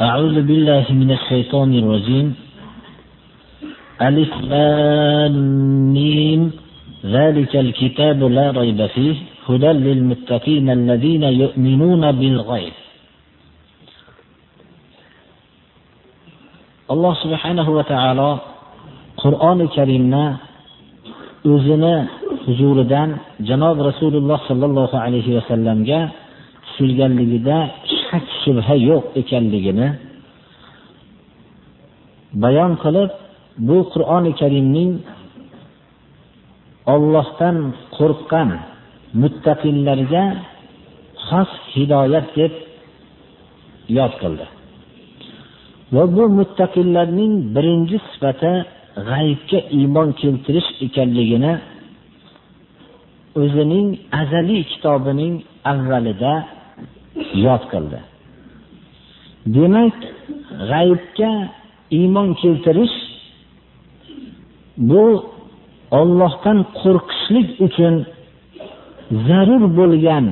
أعوذ بالله من الشيطان الرجيم. ألف لام ذلك الكتاب لا ريب فيه. هدى للمتقين الذين يؤمنون بالغيب. الله سبحانه وتعالى قرآن الكريم أذن حضور جناب رسول الله صلى الله عليه وسلم سلجا shak shubha yo'q ekanligini bayon qilib bu qur'oni karimning ollohdan qo'rqqan muttaqillarga xos hidoyat deb yod qildi. Va bu muttaqillarning birinchi sifati g'aybga iymon keltirish ekanligini o'zining azaliy kitobining avvalida yod qildi. Demak g'aybga iymon keltirish bu Allohdan qo'rqishlik uchun zarur bo'lgan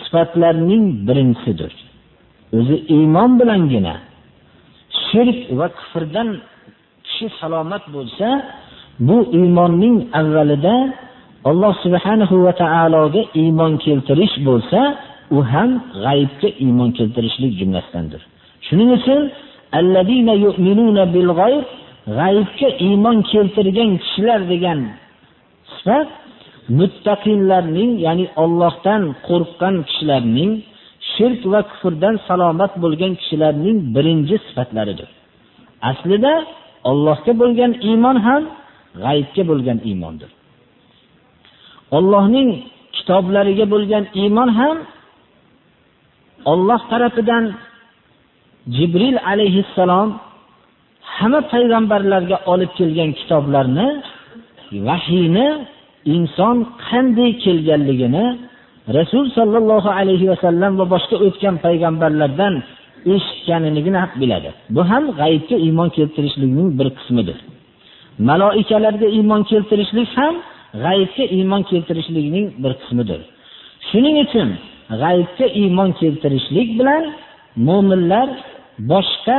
sifatlarning birinchisidir o'zi iymon bilangina shirk va kufrdan kishi salomat bo'lsa bu iymonning avvalida alloh subhanahu va taologa iymon keltirish bo'lsa u ham g'aybga iymon keltirishlik jumlasidandir. Shuning uchun allazina yu'minuna bil g'ayb g'aybga iymon keltirgan kishilar degan sifat muttaqinlarning, ya'ni Allohdan qo'rqgan kishilarning shirk va kufrdan salomat bo'lgan kishilarning birinchi sifatlaridir. Aslida Allohga bo'lgan iymon ham g'aybga bo'lgan iymondir. Allohning kitoblariga bo'lgan iymon ham Alloh tarafidan jibril alayhissalom hamma payg'ambarlarga olib kelgan kitoblarni vahiyni inson qanday kelganligini rasul sallallohu alayhi va sallam va boshqa o'tgan payg'ambarlardan eshitganligini biladi. Bu ham g'aybga iymon keltirishlikning bir qismidir. Maloikalarga iymon keltirishlik ham g'aybga iymon keltirishlikning bir qismidir. Shuning uchun g'aybga iymon keltirishlik bilan mo'minlar boshqa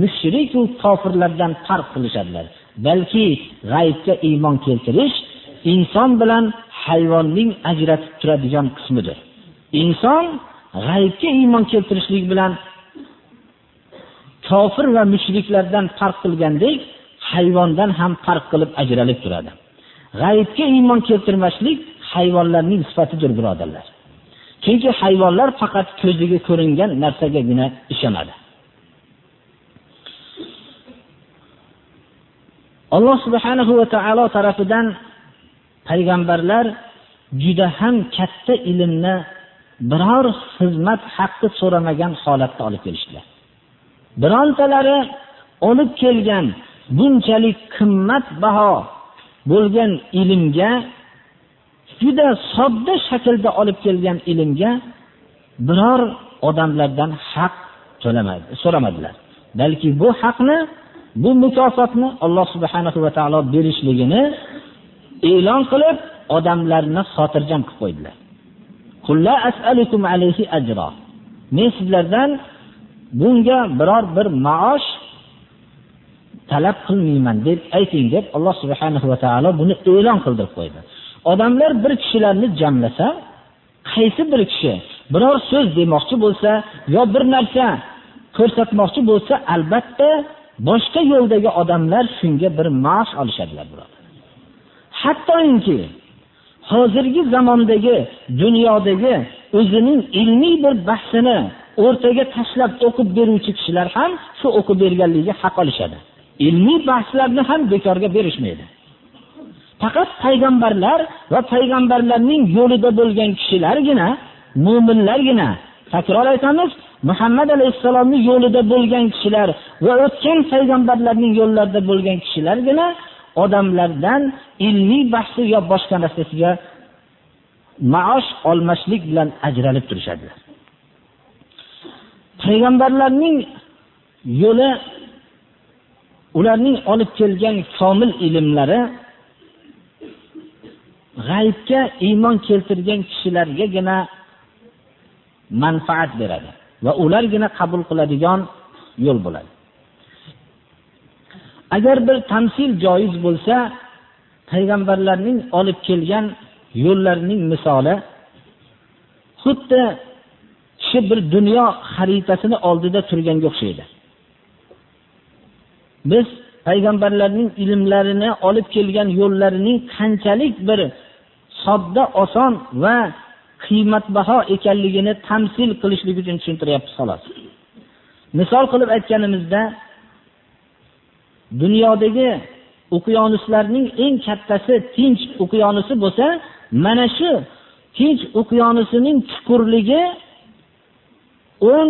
mushrik va kofirlardan farq qilishadilar. Balki g'aybga iymon keltirish inson bilan hayvonning ajratib turadigan qismidir. Inson g'aybga iymon keltirishlik bilan kofir va mushriklardan farq qilgandek hayvondan ham farq qilib ajralib turadi. G'aybga iymon keltirmaslik hayvonlarning sifatidir birodarlar. Chunki hayvonlar faqat ko'ziga ko'ringan narsagagina ishonadi. Alloh subhanahu va taolo tarafidan payg'ambarlar juda ham katta ilmni biror xizmat haqqi so'ramagan holatda olib kelishdilar. Birontalari olib kelgan bunchalik qimmatbaho bo'lgan ilmga juda sodda shaklda olib kelgan ilmga biror odamlardan haq to'lamadi so'ramadilar. Balki bu haqni bu mukofotni alloh subhanahu va taolo berishligini e'lon qilib odamlarni xotirjam qilib qo'ydilar. Qulla as'alukum alayhi ajra. men sizlardan bunga biror bir maosh talab qilmayman deb ayting deb alloh subhanahu va taolo buni e'lon qildirib qo'ydi. Odamlar bir kishilarni jamlasa qaysi bir kishi biror so'z demoqchi bo'lsa yo bir narsa ko'rsatmoqchi bo'lsa albatta boshqa yo'ldagi odamlar shunga bir maosh olishadilar hattoki hozirgi zamondagi dunyodagi o'zining ilmiy bir bahsini o'rtaga tashlab o'qib beruvchi kishilar ham shu o'qib berganligiga haq olishadi. Ilmiy bahslarni ham bekorga berishmaydi. Faqat payg'ambarlar va payg'ambarlarning yo'lida bo'lgan kishilargina mu'minlargina, takror aytamiz muhammad alayhissalomni yo'lida bo'lgan kishilar va o'tgan payg'ambarlarning yo'llarida bo'lgan kishilargina odamlardan ilmiy bahsi yo boshqa narsasiga maosh olmaslik bilan ajralib turishadilar. Payg'ambarlarning yo'li ularning olib kelgan komil ilmlari g'aybga iymon keltirgan kishilargagina manfaat beradi va ulargina qabul qiladigan yo'l bo'ladi. Agar bir tamsil joiz bo'lsa payg'ambarlarning olib kelgan yo'llarining misoli xuddi kishi bir dunyo xaritasini oldida turganga o'xshaydi. Biz payg'ambarlarning ilmlarini olib kelgan yo'llarining qanchalik bir sodda oson va qiymatbaho ekanligini tamsil qilishlik uchun tushuntiryapmiz xolos. Misol qilib aytganimizda dunyodagi okeanuslarning eng kattasi tinch okeanusi bo'lsa mana shu tinch okeanusining chuqurligi o'n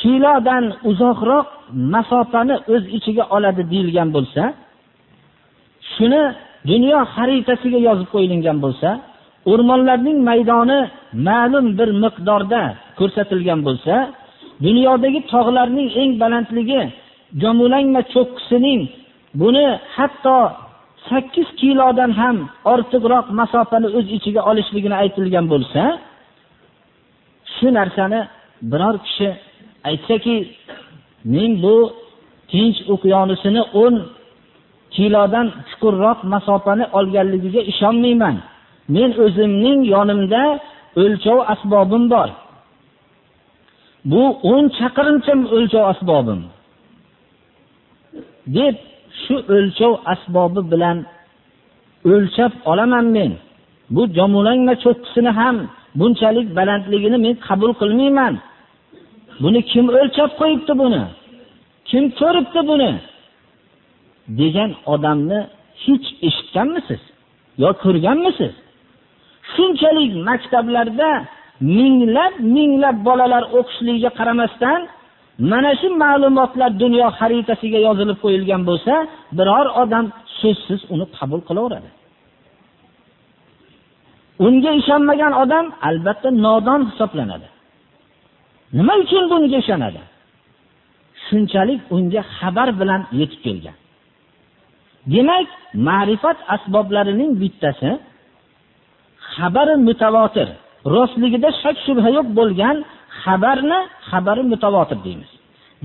kilodan uzoqroq masofani o'z ichiga oladi deyilgan bo'lsa shuni dunyo xaritasiga yozib qo'yilgan bo'lsa o'rmonlarning maydoni ma'lum bir miqdorda ko'rsatilgan bo'lsa dunyodagi tog'larning eng balandligi jomulangma cho'qqisining buni hatto sakkiz kilodan ham ortiqroq masofani o'z ichiga olishligini aytilgan bo'lsa shu narsani biror kishi aytsaki men bu tinch okeanisini o'n kilodan chuqurroq masofani olganligiga ishonmayman. Men o'zimning yonimda o'lchov asbobim bor. Bu o'n chaqirimcha o'lchov asbobim. Deb shu o'lchov asbobi bilan o'lchab olaman men. Bu jomulangma cho'qqisini ham bunchalik balandligini men qabul qilmayman. Buni kim o'lchab qo'yibdi buni? Kim ko'ribdi buni? Degan odamni hech eshitganmisiz yo ko'rganmisiz? Shunchalik maktablarda minglab minglab bolalar o'qishligiga qaramasdan mana shu ma'lumotlar dunyo xaritasiga yozilib qo'yilgan bo'lsa biror odam so'zsiz uni qabul qilaveradi. Unga ishonmagan odam albatta nodon hisoblanadi. Nima uchun bunga ishonadi? Shunchalik unga xabar bilan yetib kelgan. Demak ma'rifat asboblarining bittasi xabari mutavotir. Rostligida shak shubha yo'q bo'lgan xabarni xabari mutavotir deymiz.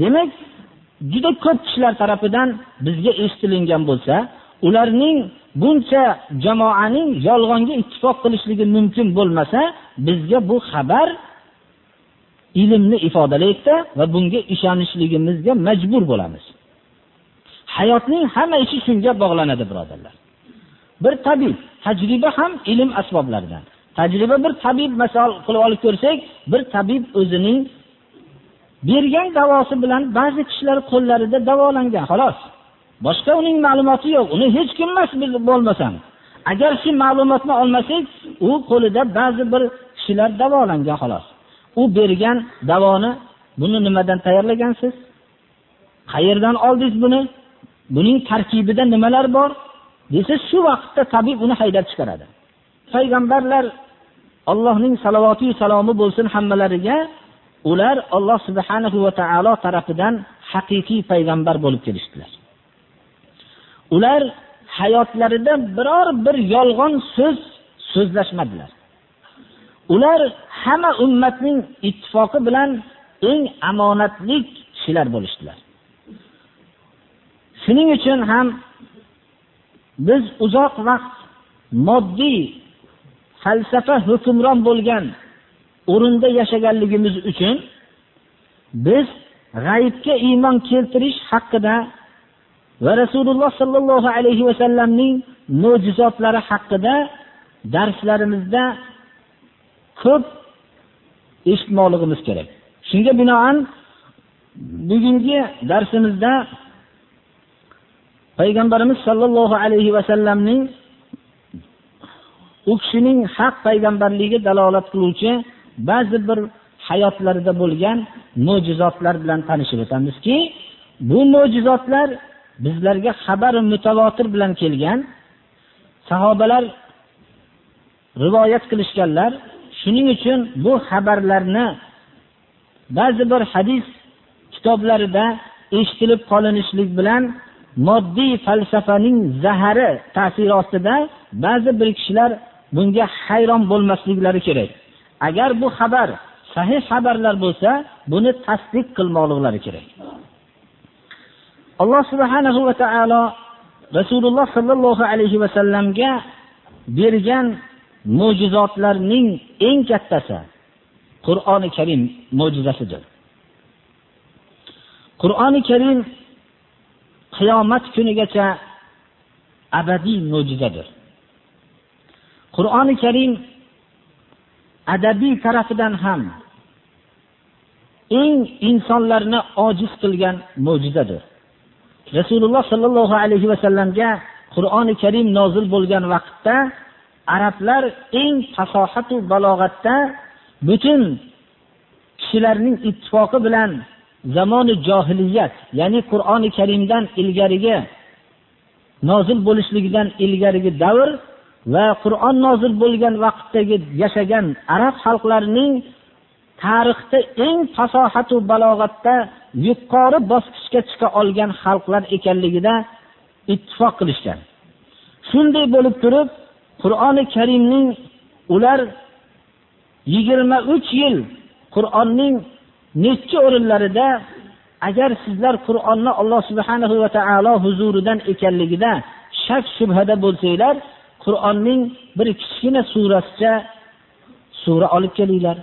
Demak juda ko'p kishilar tarafidan bizga eshitilingan bo'lsa ularning buncha jamoaning yolg'onga ittifoq qilishligi mumkin bo'lmasa bizga bu xabar ilmni ifodalaydi va bunga ishonishligimizga majbur bo'lamiz. Hayotning hamma ishi shunga bog'lanadi birodarlar. Bir tabib tajriba ham ilm asboblaridan. Tajriba bir tabib misol qilib olib ko'rsak bir tabib o'zining bergan davosi bilan ba'zi kishilar qo'llarida davolangan xolos. Boshqa uning ma'lumoti yo'q uni hech kim emas biz bo'lmasam. Agar shu ma'lumotni olmasak u qo'lida ba'zi bir kishilar davolangan xolos. U bergan davoni buni nimadan tayyorlagansiz? Qayerdan oldingiz buni? Buning tarkibida nimalar bor? Desa shu vaqtda tabib uni haydab chiqaradi. Payg'ambarlar allohning salovatiyu salomi bo'lsin hammalariga ular alloh subhanahu va taolo tarafidan haqiqiy payg'ambar bo'lib kelishdilar. Ular hayotlarida biror bir yolg'on so'z so'zlashmadilar. Ular hamma ummatning ittifoqi bilan eng amonatlik kishilar bo'lishdilar. Shuning uchun ham biz uzoq vaqt moddiy falsafa hukmron bo'lgan o'rinda yashaganligimiz uchun biz g'ayibga iymon keltirish haqida va rasululloh sollallohu alayhi vasallamning mo'jizotlari haqida darslarimizda ko'p eshitmoqligimiz kerak. Shunga binoan bugungi darsimizda payg'ambarimiz sollallohu alayhi vasallamning u kishining haq payg'ambarligiga dalolat qiluvchi ba'zi bir hayotlarida bo'lgan mo'jizotlar bilan tanishib o'tamizki, bu mo'jizotlar bizlarga xabar mutavotir bilan kelgan sahobalar rivoyat qilishganlar. Shuning uchun bu xabarlarni ba'zi bir hadis kitoblarida eshitilib qolinishlik bilan moddiy falsafaning zahari ta'siri ostida ba'zi bir kishilar bunga hayron bo'lmasliklari kerak. Agar bu xabar sahih xabarlar bo'lsa, buni tasdiq qilmoqliklari kerak. Alloh subhanahu va taolo Rasululloh sallallohu alayhi va sallamga bergan mo'jizotlarning eng kattasi Qur'oni Karim mo'jizasidir. Qur'oni Karim qiyomat kunigacha abadiy mo'jizadir. Qur'oni Karim adabiy tarafidan ham eng insonlarni ojiz qilgan mo'jizadir. Rasululloh sallallohu alayhi va sallamga Qur'oni Karim nozil bo'lgan vaqtda arablar eng fasohatu balog'atda butun kishilarning ittifoqi bilan zamoni johiliyat, ya'ni Qur'oni Karimdan ilgarigi nozil bo'lishligidan ilgarigi davr va Qur'on nozil bo'lgan vaqtdagi yashagan arab xalqlarining tarixda eng fasohat va balog'atda yuqori bosqichga chiqa olgan xalqlar ekanligida ittifoq qilishgan. Shunday bo'lib turib, Qur'oni Karimning ular 23 yil Qur'onning necha o'rinlarida agar sizlar Qur'onni Alloh subhanahu va taolo huzuridan ekanligida shak shubhada bo'lsanglar, Qur'onning bir kichkina surasicha sura olib kelinglar.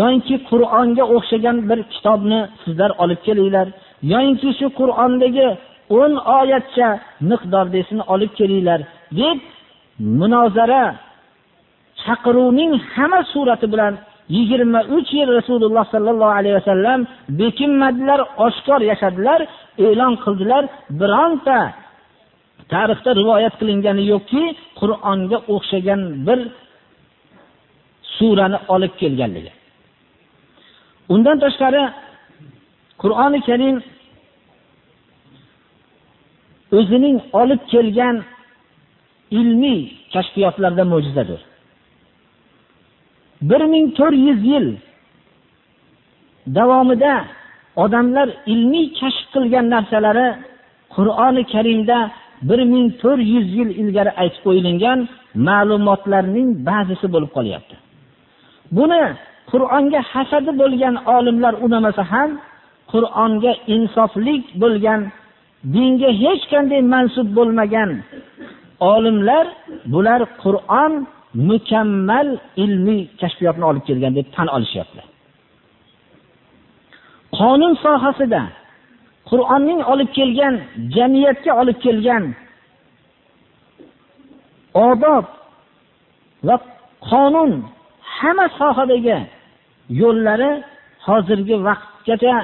yoinki Qur'onga o'xshagan bir kitobni sizlar olib kelinglar, yoinki shu Qur'ondagi 10 oyatcha miqdordesini olib kelinglar deb munozara chaqiruvning hamma surati bilan 23 yil Rasululloh sallallohu alayhi vasallam bekinmadilar, oshkor yashadilar, e'lon qildilar. Bironta tarixda rivoyat qilingani yo'qki, Qur'onga o'xshagan bir surani olib kelganligi. Undan tashqari Qur'oni Karim o'zining olib kelgan ilmiy kashfiyotlarda mo'jizadir. 1400 yil davomida odamlar ilmiy kashf qilgan narsalari Qur'oni Karimda 1400 yil ilgari aytib qo'yilgan ma'lumotlarning ba'zisi bo'lib qolyapti. Buni Qur'onga hasadi bo'lgan olimlar unamasa ham Qur'onga insoflik bo'lgan dinga hech qanday mansub bo'lmagan olimlar bular Qur'on mukammal ilmiy kashfiyotni olib kelgan deb tan olishyapti. Qonun sohasida Qur'onning olib kelgan jamiyatga olib kelgan odob va qonun hamma sohadagi yo'llari hozirgi vaqtgacha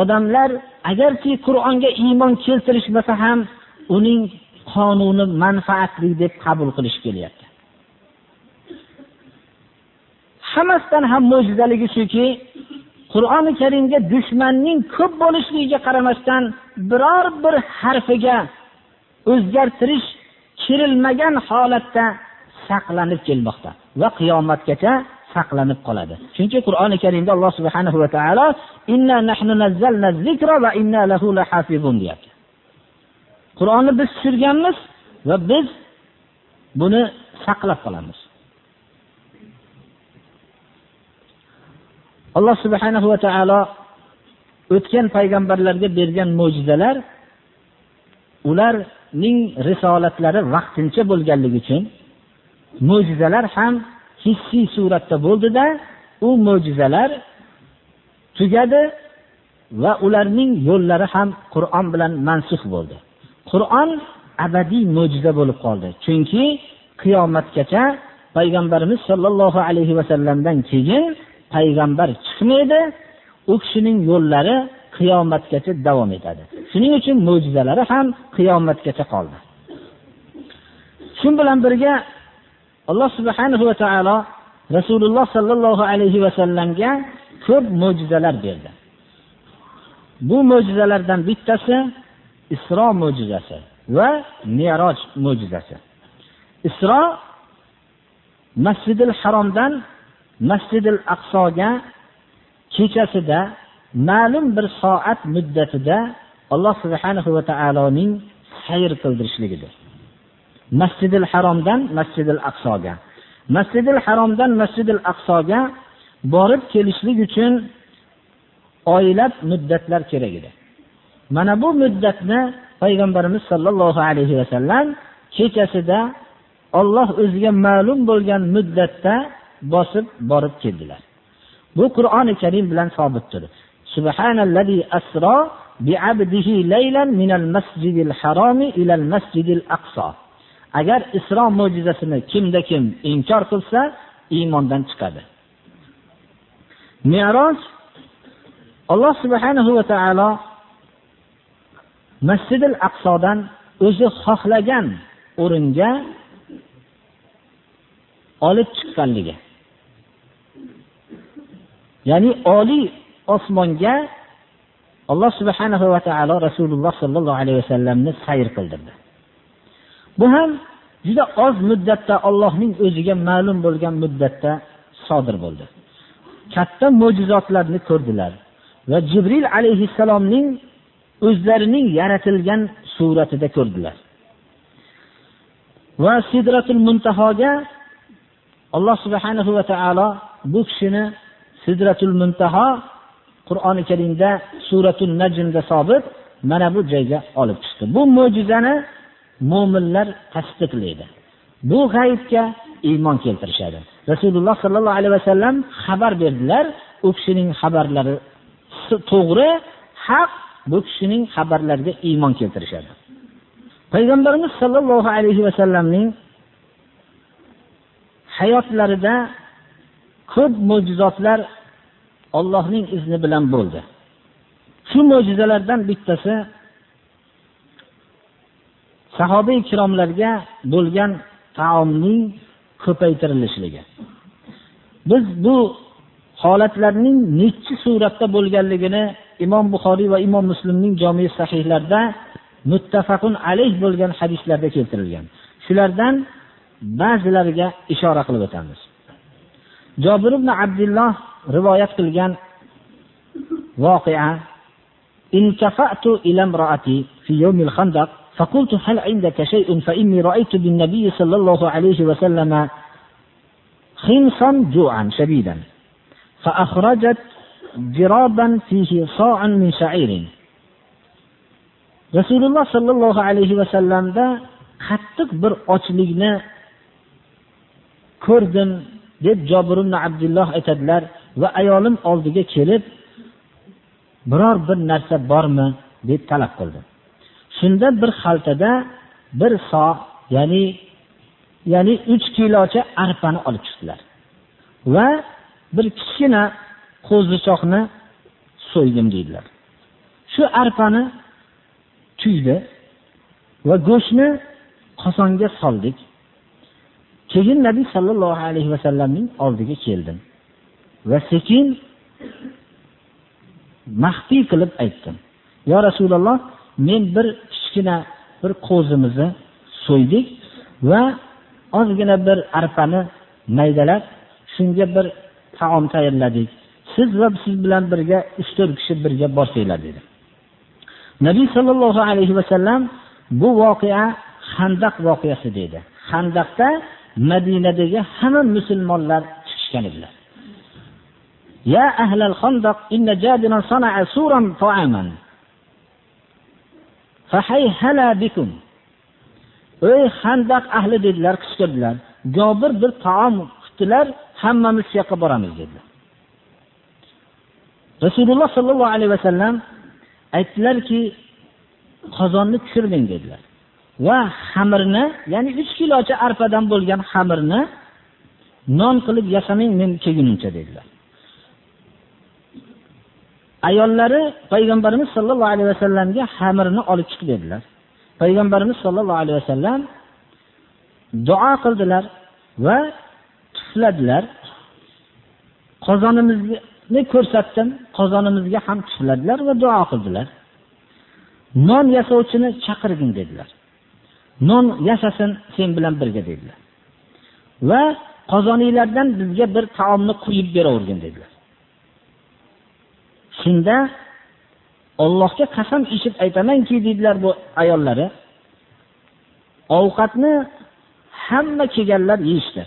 odamlar agarki Qur'onga iymon keltirishmasa ham uning qonuni manfaatli deb qabul qilish kelyapti. Hammasidan ham mo'jizaligi shuki, Qur'oni Karimga dushmanning ko'p bo'lishligiga qaramasdan biror bir harfiga o'zgartirish kirilmagan holatda saqlanib kelmoqda va qiyomatgacha saqlanib qoladi. Chunki Qur'oni Karimda Alloh subhanahu va taolo inna nahnu nazzalna zikra va inna lahu lahafizun deyapti. Qur'onni biz tushirganmiz va biz buni saqlab qolamiz. Alloh subhanahu va taolo o'tgan payg'ambarlarga bergan mo'jizalar ularning risolatlari vaqtincha bo'lganligi uchun mo'jizalar ham hissiy suratda bo'ldida u mo'jizalar tugadi va ularning yo'llari ham Qur'on bilan mansuf bo'ldi. Qur'on abadiy mo'jiza bo'lib qoldi. Chunki qiyomatgacha payg'ambarimiz sollallohu alayhi va sallamdan keyin payg'ambar chiqmaydi, u kishining yo'llari qiyomatgacha davom etadi. Shuning uchun mo'jizalari ham qiyomatgacha qoldi. Shu bilan birga Alloh subhanahu va taolo rasululloh sollallohu alayhi vasallamga ko'p mo'jizalar berdi bu mo'jizalardan bittasi isro mo'jizasi va meroj mo'jizasi isro masjidil haromdan masjidil aqsoga kechasida ma'lum bir soat muddatida alloh subhanahu va taoloning sayr qildirishligidir. Masjidil haromdan masjidil aqsoga. Masjidil haromdan masjidil aqsoga borib kelishlik uchun oylab muddatlar kerak edi. Mana bu muddatni payg'ambarimiz sollallohu alayhi vasallam kechasida olloh o'ziga ma'lum bo'lgan muddatda bosib borib keldilar. Bu qur'oni karim bilan sobitdir subhanallazi asro bi'abdihi laylan minal masjidil harami ilal masjidil aqso agar isro mo'jizasini kimda kim inkor qilsa iymondan chiqadi. Meroj alloh subhanahu va taolo masjidil aqsodan o'zi xohlagan o'ringa olib chiqqanligi. Ya'ni oliy osmonga alloh subhanahu va taolo rasululloh sollallohu alayhi vasallamni sayr qildirdi. Bu ham juda oz muddatda ollohning o'ziga ma'lum bo'lgan muddatda sodir bo'ldi. Katta mo'jizotlarni ko'rdilar va jibril alayhissalomning o'zlarining yaratilgan suratida ko'rdilar. Va sidratul muntahoga alloh subhanahu va taolo bu kishini sidratul muntaho qur'oni karimda suratul najmda sobit mana bu joyga olib chiqdi. Bu mo'jizani mo'minlar tasdiqlaydi bu g'aybga iymon keltirishadi. Rasululloh sollallohu alayhi vasallam xabar berdilar u kishining xabarlari to'g'ri haq bu kishining xabarlariga iymon keltirishadi. Payg'ambarimiz sollallohu alayhi vasallamning hayotlarida ko'p mo'jizotlar Allohning izni bilan bo'ldi. Shu mo'jizalardan bittasi sahobiy ikromlarga bo'lgan taomning ko'paytirilishligi. Biz bu holatlarning nechchi suratda bo'lganligini Imom Buxoriy va Imom Muslimning jami sahihlarida muttafaqun alayh bo'lgan hadislarda keltirilgan. Shulardan ba'zilariga ishora qilib o'tamiz. Jabir ibn Abdulloh rivoyat qilgan voqea انكفأت إلى امرأتي في يوم الخندق فقلت هل عندك شيء فإني رأيت بالنبي صلى الله عليه وسلم خنصا جوعا شديدا فأخرجت جرابا فيه صاع من شعير rasululloh sollallohu alayhi vasallamda qattiq bir ochlikni ko'rdim Deb jobir ibn abdulloh aytadilar va ayolim oldiga kelib biror bir narsa bormi deb talab qildi. Shunda bir xaltada bir so ya'ni ya'ni uch kilocha arpani olib chiqdilar va bir kichkina qo'zichoqni so'ydim deydilar. Shu arpani tuydi va go'shtni qozonga soldik. Keyin nabiy sollallohu alayhi vasallamning oldiga keldim. Va sekin maxfiy qilib aytdim. Yo rasululloh men bir kichkina bir qo'zimizni so'ydik va ozgina bir arpani maydalab shunga bir taom tayyorladik. Siz va siz bilan birga uch to'rt kishi birga borsanglar dedi. Nabiy sollallohu alayhi vasallam bu voqea handaq voqeasi dedi. Handaqda Madinadagi hamma musulmonlar chiqishgan edilar. Ya ahlal xandaq inna jadiran sana'a suran ta'aman. Fahayhala bikum. Ey xandaq ahli dedilar, qishdilar. Jobir bir taom qildilar, hammamiz shu boramiz dedilar. Rasululloh sallallohu alayhi va sallam aytdilar ki, qozonni tushirmang dedilar. Va xamirni ya'ni uch kilocha arpadan bo'lgan xamirni non qilib yasamang men kelgunimcha dedilar. Ayollari payg'ambarimiz sollallohu alayhi vasallamga xamirni olib chiq dedilar. Payg'ambarimiz sollallohu alayhi vasallam duo qildilar va tufladilar. Qozonimizni ko'rsatdim qozonimizga ham tufladilar va duo qildilar. Non yasovchini chaqirgin dedilar. Non yasasin sen bilan birga dedilar. Va qozoninglardan bizga bir taomni quyib beravergin dedilar. Shunda ollohga qasam ichib aytamanki deydilar bu ayollari ovqatni hamma kelganlar yeyishdi.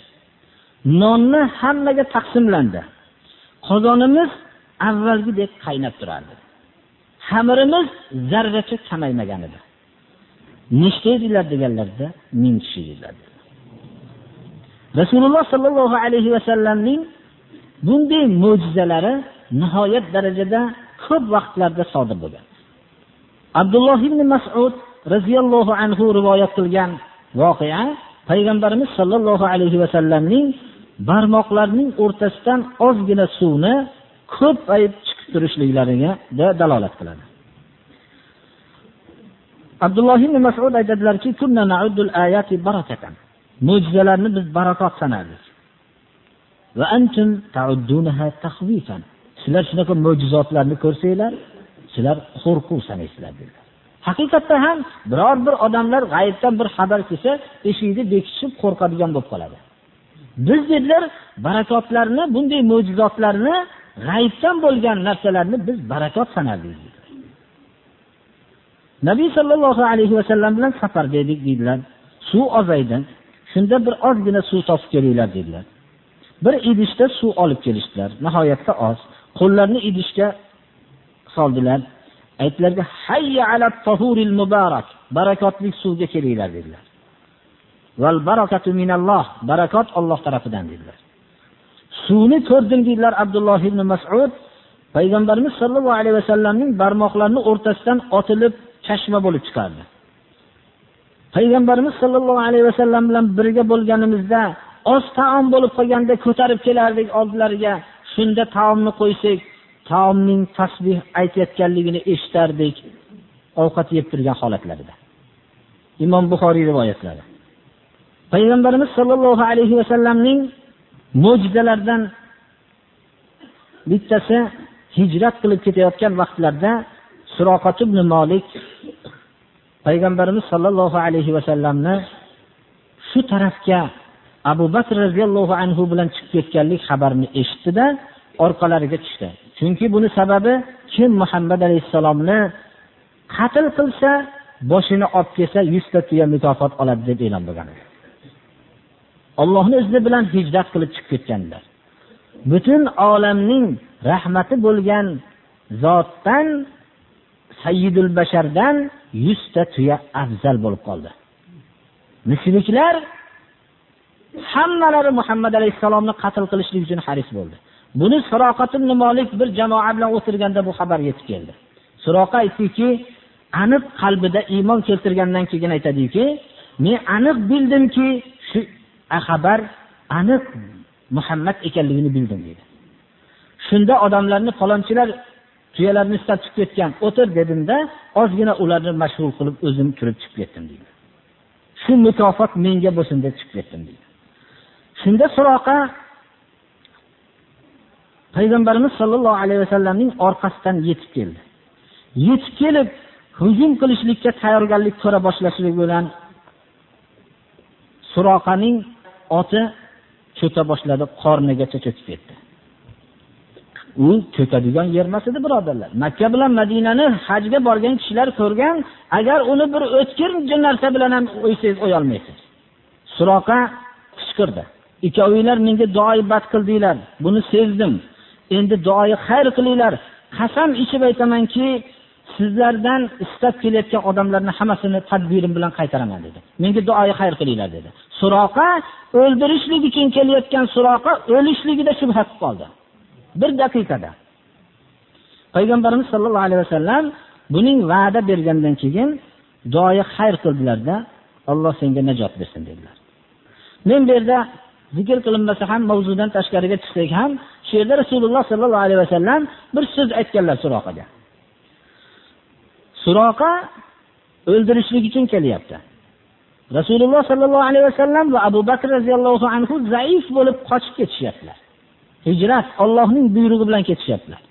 Nonni hammaga taqsimlandi. Qozonimiz avvalgidek qaynab turardi. Xamirimiz zarracha kamaymagan edi. Nechta edinglar deganlarida ming kishi edilar rasululloh sollallohu alayhi vasallamning bunday mo'jizalari nihoyat darajada ko'p vaqtlarda sodir bo'lgan. Abdulloh ibn masud roziyallohu anhu rivoyat qilgan voqea payg'ambarimiz sollallohu alayhi vasallamning barmoqlarining o'rtasidan ozgina suvni ko'payib chiqib turishliklariga dalolat qiladi. Abdulloh ibn masud aytadilarki mo'jizalarni biz barakot sanardik. Sizlar shunaqa mo'jizotlarni ko'rsanglar sizlar qo'rquv sanaysizlar dedilar. Haqiqatda ham biror bir odamlar g'ayibdan bir xabar kelsa eshikni bekitishib qo'rqadigan bo'lib qoladi. Biz dedilar barakotlarni bunday mo'jizotlarni g'ayibdan bo'lgan narsalarni biz barakot sanardik nabiy sollallohu alayhi vasallam bilan safarda edik deydilar. Suv ozaydi. Shunda bir ozgina suv topib kelinglar dedilar. Bir idishda suv olib kelishdilar. Nihoyatda oz. Qo'llarini idishga soldilar. Aytdilarki hayya ala tahuril mubarak. Barakotli suvga kelinglar dedilar. Val barakatu minalloh. Barakot Alloh tarafidan dedilar. Suvni ko'rdim dedilar abdulloh ibn masud. Payg'ambarimiz sollallohu alayhi vasallamning barmoqlarini o'rtasidan otilib chashma bo'lib chiqardi. Payg'ambarimiz sollallohu alayhi vasallam bilan birga bo'lganimizda oz taom bo'lib qolganda ko'tarib kelardik oldilariga. Shunda taomni qo'ysak taomning tasbih aytayotganligini eshitardik ovqat yeb turgan holatlarida. Imom buxoriy rivoyatlari payg'ambarimiz sollallohu alayhi vasallamning mo'jizalaridan bittasi hijrat qilib ketayotgan vaqtlarda suroqat ibn molik payg'ambarimiz sollallohu alayhi vasallamni shu tarafga abu bakr roziyallohu anhu bilan chiqib ketganlik xabarini eshitdida orqalariga tushdi. Chunki buni sababi kim muhammad alayhissalomni qatl qilsa boshini olib kelsa yuzta tuya mukofot oladi deb e'lon bo'lgan edi. Ollohni izni bilan hijrat qilib chiqib ketganlar. Butun olamning rahmati bo'lgan zotdan sayyidul bashardan yuzta tuya afzal bo'lib qoldi. Mushriklar hammalari muhammad alayhissalomni qatl qilishlik uchun haris bo'ldi. Buni Siroqatul molik bir jamoa bilan o'tirganda bu xabar yetib keldi. Suroqa aytdiki aniq qalbida iymon keltirgandan keyin aytadiki men aniq bildimki shu xabar aniq muhammad ekanligini bildim deydi shunda odamlarni falonchilar tuyalarni ishlab chiqib ketgan o'tir dedimda ozgina ularni mashg'ul qilib o'zim turib chiqib ketdim deydi. Shu mukofot menga bo'lsin deb chiqib ketdim deydi. Shunda suroqa payg'ambarimiz sollallohu alayhi vasallamning orqasidan yetib keldi. Yetib kelib hujum qilishlikka tayyorgarlik ko'ra boshlashlik bilan suroqaning oti cho'ka boshladi qornigacha cho'kib ketdi. U cho'kadigan yer emas edi birodarlar. Makka bilan madinani hajga borgan kishilar ko'rgan agar uni bir o'tkir narsa bilan ham o'ysangiz o'yolmaysiz suroqa qichqirdi. Ikkovinglar menga duoibat qildinglar buni sezdim. Endi duoyi xayr qilinglar. Qasam ichib aytamanki sizlardan istab kelayotgan odamlarni hammasini tadbirim bilan qaytaraman dedi. Menga duoyi xayr qilinglar dedi. Suroqa o'ldirishlik uchun kelayotgan suroqa o'lishligida shubha qilib qoldi. Bir daqiqada. Payg'ambarimiz sollallohu alayhi vasallam buning va'da bergandan keyin duoyi xayr qildilarda alloh senga najot bersin dedilar. Men bu yerda zikr qilinmasa ham mavzudan tashqariga chiqsak ham shu yerda rasululloh sollallohu alayhi vasallam bir so'z aytganlar suroqaga. Suroqa o'ldirishlik uchun kelyapti. Rasululloh sollallohu alayhi vasallam va abu bakr roziyallohu anhu zaif bo'lib qochib ketishyaptilar. Hijrat Allohning buyrug'i bilan ketishyaptilar.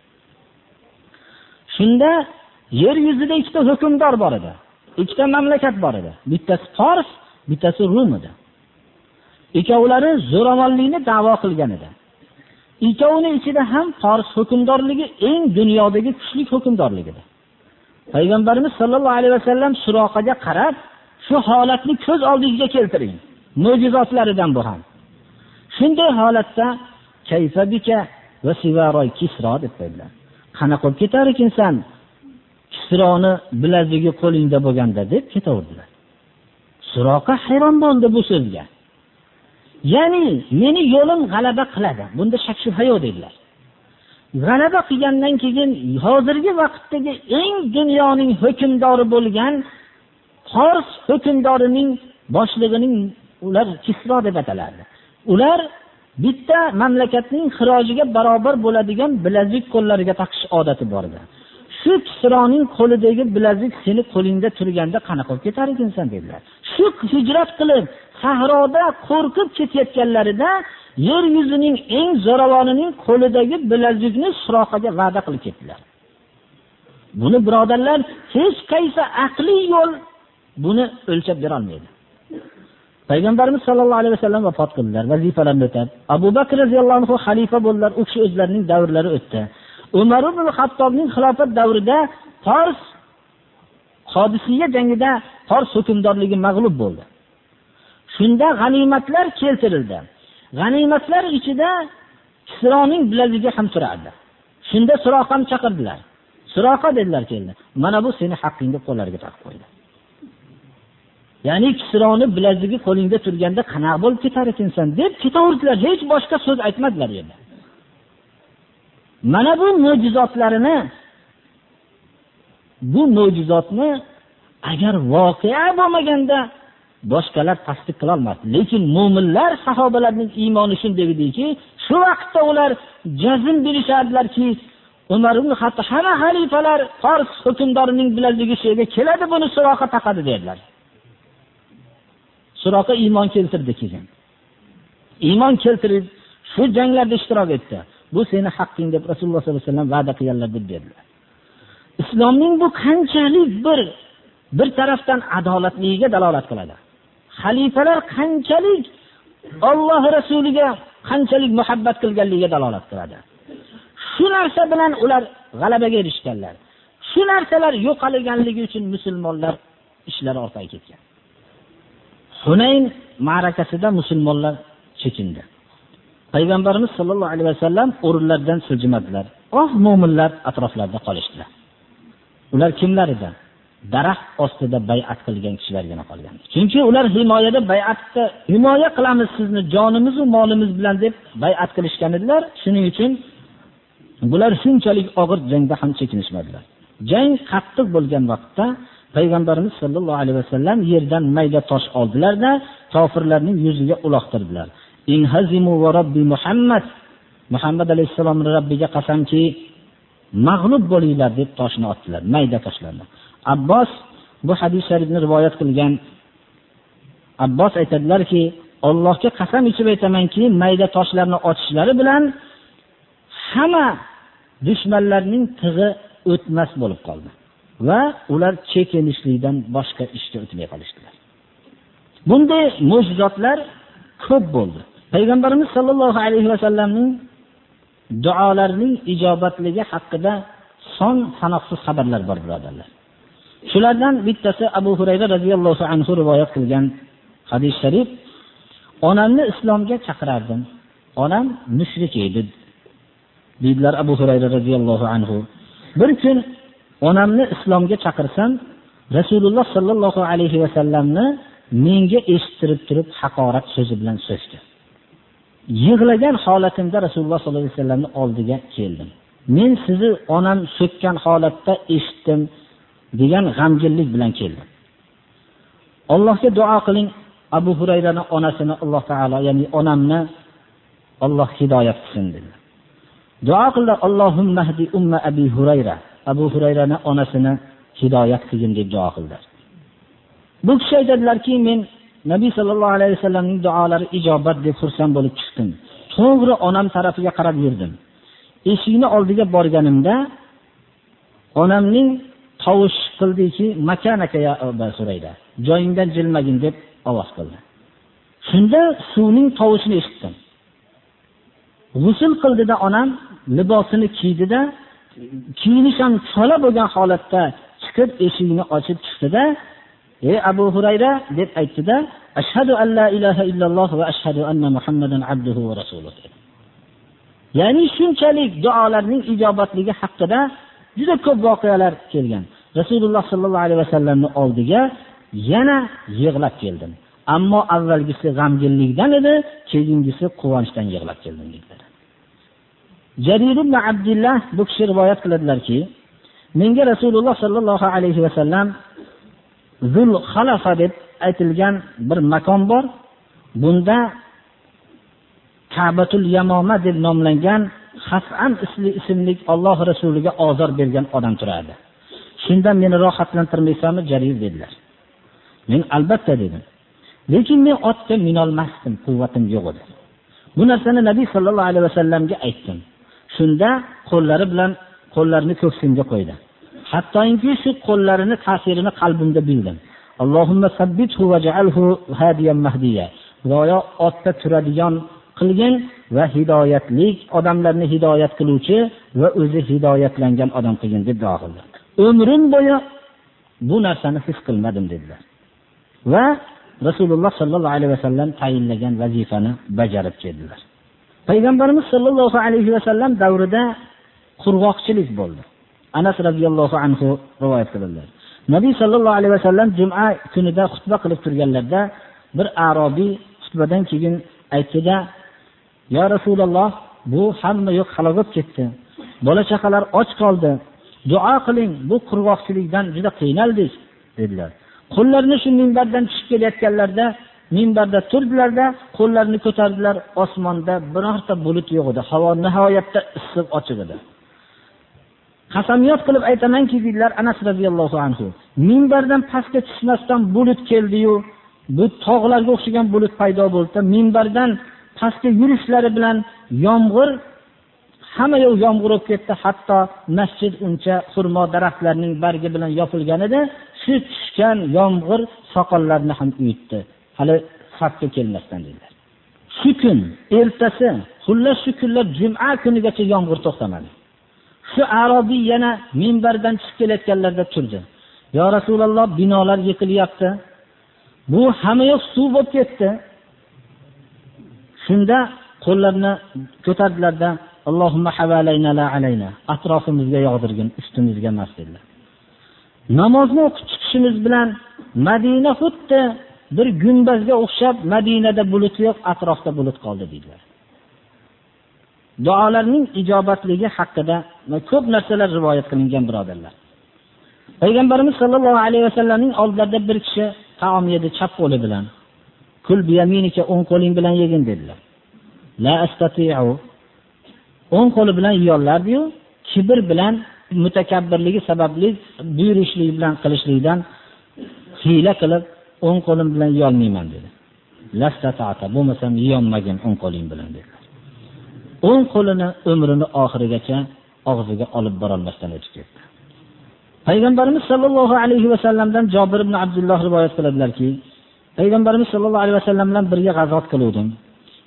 Shunda yer yuzida ikkita hukmdor bor edi. Ikkita mamlakat bor edi. Bittasi Fors, bittasi Rum edi. Ikkovlari zo'ravonlikni da'vo qilgan edi. Ikkovini ichida ham Fors hukmdorligi eng dunyodagi kuchli hukmdorlik edi. Payg'ambarimiz sollallohu alayhi vasallam Suroqaga qarab, shu holatni ko'z oldingizga keltiring. Mo'jizotlaridan bu ham. Shunday holatda kayfabika va sivaroy kisro deb qo'ydilar. Qana qilib ketar ekansan? Kisroni bilazigi qo'lingda bo'lganda deb ketaverdilar. Suroqa hayron bo'ldi bu so'zga. Ya'ni meni yo'lim g'alaba qiladi. Bunda shak shubha yo'q dedilar. G'alaba qilgandan keyin hozirgi vaqtdagi eng dunyoning hukmdori bo'lgan Fors hukmdorining boshlig'ining ular Kisro deb atalardi Ular bitta mamlakatning xirojiga barobar bo'ladigan bilazik qo'llariga taqish odati bor edi. Shu Kisroning qo'lidagi bilazik seni qo'lingda turganda qanaqa qilib ketar ekansan dedilar. Shu hijrat qilib sahroda qo'rqib ketayotganlarida yer yuzining eng zo'ravonining qo'lidagi bilazikni Suroqaga va'da qilib ketdilar. Buni birodarlar hech qaysi aqliy yo'l buni o'lchab bera olmaydi. Payg'ambarimiz sollallohu alayhi vasallam vafot qildilar, vazifalarni o'tab. Abu Bakr roziyallohu anhu xalifa bo'ldilar, u kishi o'zlarining davrlari o'tdi. Umar ibn hattobning xilofat davrida Fors Qodisiya jangida Fors hukmdorligi mag'lub bo'ldi. Shunda g'animatlar keltirildi. G'animatlar ichida Kisroning bilazigi ham turardi. Shunda Suroqam chaqirdilar. Suroqa dedilar keldi. Mana bu seni haqqing deb qo'llariga taqib qo'ydi. Ya'ni Kisroni bilazigi qo'lingda turganda qanaqa bo'lib ketar ekansan deb ketaverdilar. Hech boshqa so'z aytmadilar yerda Mana bu mo'jizotlarini bu mo'jizotni agar voqea bo'lmaganda boshqalar tasdiq qila olmasdi. Lekin mu'minlar sahobalarning iymoni shunday ediki, shu vaqtda ular jazm berishardilarki, Umar ibn hatto hamma xalifalar Fors hukmdorining bilazigi shu yerga keladi, buni Suroqa taqadi dedilar. Suroqa iymon keltirdi keyin. Iymon keltirib shu janglarda ishtirok etdi. Bu seni haqqing deb Rasululloh sollallohu alayhi vasallam va'da qilganlar deb dedilar. Islomning bu qanchalik bir bir tarafdan adolatligiga dalolat qiladi. Xalifalar qanchalik Alloh rasuliga qanchalik muhabbat qilganligiga dalolat qiladi. Shu narsa bilan ular g'alabaga erishganlar. Shu narsalar yo'qolganligi uchun musulmonlar ishlari orqaga ketgan. Hunayn ma'rakasida musulmonlar chekindi. Payg'ambarimiz sollallohu alayhi vasallam o'rinlardan siljimadilar. Oh mu'minlar atroflarida qolishdilar. Ular kimlar edi? Daraxt ostida bay'at qilgan kishilargina qolgan. Chunki ular himoyada bay'atda himoya qilamiz sizni jonimiz va molimiz bilan deb bay'at qilishgan edilar. Shuning uchun bular shunchalik og'ir jangda ham chekinishmadilar. Jang qattiq bo'lgan vaqtda payg'ambarimiz sollallohu alayhi vasallam yerdan mayda tosh oldilarda kofirlarning yuziga uloqtirdilar. Inhazimu va robbi Muhammad Muhammad alayhissalomni Rabbiga qasamki, mag'lub bo'linglar deb toshni otdilar, mayda toshlarni. Abbos bu hadis sharifni rivoyat qilgan Abbos aytadilarki, Allohga qasam ichib aytamanki, mayda toshlarni otishlari bilan hamma dushmanlarning tig'i o'tmas bo'lib qoldi. Va ular chekinishlikdan boshqa ishga o'tmay qolishdilar. Bunday mo'jizotlar ko'p bo'ldi. Payg'ambarimiz sollallohu alayhi vasallamning duolarining ijobatligi haqida son sanoqsiz xabarlar bor birodarlar. Shulardan bittasi Abu Hurayra radhiyallohu anhu rivoyat qilgan hadis sharif onamni islomga chaqirardim. Onam mushrik edi. Deydilar Abu Hurayra radhiyallohu anhu. Bir kun onamni islomga chaqirsam, Rasululloh sollallohu alayhi vasallamni menga eshittirib turib haqorat so'zi bilan so'zdi. Yig'lagan holatimda Rasululloh sollallohu alayhi vasallamni oldiga keldim. Men sizni onam so'kkan holatda eshitdim degan g'amginlik bilan keldim. Allohga duo qiling, Abu Hurayrani onasini Alloh taolo, ya'ni onamni Alloh hidoyat qilsin dedi. Duo qildi Allohumma hdi umma Abi Hurayra. Abu Hurayrani onasini hidoyat qilgin deb duo qildilar. Bu kishi aytadilarki, men Nabiy sallallohu alayhi vasallamning duolari ijobat deb xursand bo'lib chiqdim. to'g'ri onam tarafiga qarab yurdim eshikni oldiga borganimda onamning tovush qildiki makanaka ya abu hurayra joyingdan jilmagin deb ovoz qildi shunda suvning tovushini eshitdim g'usl qildida onam libosini kiydida kiyinish ham chola bo'lgan holatda chiqib eshikni ochib chiqdida ey abu hurayra deb aytdida ashhadu an la ilaha illalloh va ashhadu anna muhammadan abduhu va rasuluh ya'ni shunchalik duolarning ijobatligi haqida juda ko'p voqealar kelgan. Rasululloh sollallohu alayhi vasallamni oldiga yana yig'lab keldim. Ammo avvalgisi g'amginlikdan edi keyingisi quvonchdan yig'lab keldim dedilar jarir ibn abdullah bu kishi rivoyat qiladilarki menga rasululloh sollallohu alayhi vasallam zul xalafa deb aytilgan bir makon bor. Bunda kabatul yamoma deb nomlangan hasan ismli olloh rasuliga ozor bergan odam turadi. Shundan meni rohatlantirmaysanmi jarir dedilar. Men albatta dedim. Lekin men otga minolmasdim quvvatim yo'q edi. Bu narsani nabiy sollallohu alayhi vasallamga aytdim. Shunda qo'llari bilan qo'llarini ko'ksimga qo'ydi. Hattoki shu qo'llarini ta'sirini qalbimda bildim allohumma sabbithu vaj'alhu hadiyan mahdiya. Go'yo otda turadigan qilgin va hidoyatlik odamlarni hidoyat qiluvchi va o'zi hidoyatlangan odam qilgin deb duo qildi. Umrim bo'yi bu narsani his qilmadim dedilar. Va rasululloh sollallohu alayhi vasallam tayinlagan vazifani bajarib keldilar. Payg'ambarimiz sollallohu alayhi vasallam davrida qurg'oqchilik bo'ldi. Anas roziyallohu anhu rivoyat qiladilar nabiy sollallohu alayhi vasallam juma kunida xutba qilib turganlarida bir arobiy xutbadan keyin aytdida yo rasululloh bu hamma yo'q halok bo'lib ketdi. Bola chaqalar och qoldi. Duo qiling bu qurg'oqchilikdan juda qiynaldik dedilar. Qo'llarini shu minbardan tushib kelayotganlarida minbarda turdilarda qo'llarini ko'tardilar osmonda birorta bulut yo'q edi. Havo nihoyatda issiq ochiq edi. Qasamyod qilib aytamanki deydilar anas roziyallohu anhu minbardan pastga tushmasdan bulut keldiyu bu tog'larga o'xshagan bulut paydo bo'ldida minbardan pastga yurishlari bilan yomg'ir hamma yoq yomg'ir bo'lib ketdi. Hatto masjid uncha xurmo daraxtlarining bargi bilan yopilgan edi. Shu tushgan yomg'ir soqollarni ham uyutdi. Hali safga kelmasdan dedilar. Shu kun ertasi xullas shu kunlar juma kunigacha yomg'ir to'xtamadi. Shu arobiy yana minbardan chiqib kelayotganlarida turdi. Yo rasululloh binolar yiqilyapti bu hamma yoq suv bo'lib ketdi. Shunda qo'llarini ko'tardilarda atrofimizga yog'dirgin ustimizga emas dedilar. Namozni o'qib chiqishimiz bilan madina xuddi bir gumbazga o'xshab madinada bulut yo'q atrofda bulut qoldi deydilar. Duolarning ijobatligi haqida ko'p narsalar rivoyat qilingan birodarlar. Payg'ambarimiz sollallohu alayhi vasallamning oldlarida bir kishi taom yedi chap qo'li bilan. Kul biyaminika o'ng qo'ling bilan yegin dedilar. La astatiu. O'ng qo'li bilan yeyollardiyu kibr bilan mutakabbirligi sababli buyurishlik bilan qilishlikdan hiyla qilib o'ng qo'lim bilan yeyolmayman dedi. Bo'lmasam yeyolmagin o'ng qo'ling bilan dedilar o'ng qo'lini umrini oxirigacha og'ziga olib borolmasdan o'tib ketdi. Payg'ambarimiz sollallohu alayhi vasallamdan jobir ibn abdulloh rivoyat qiladilarki payg'ambarimiz sollallohu alayhi vasallam bilan birga g'azot qiluvdim.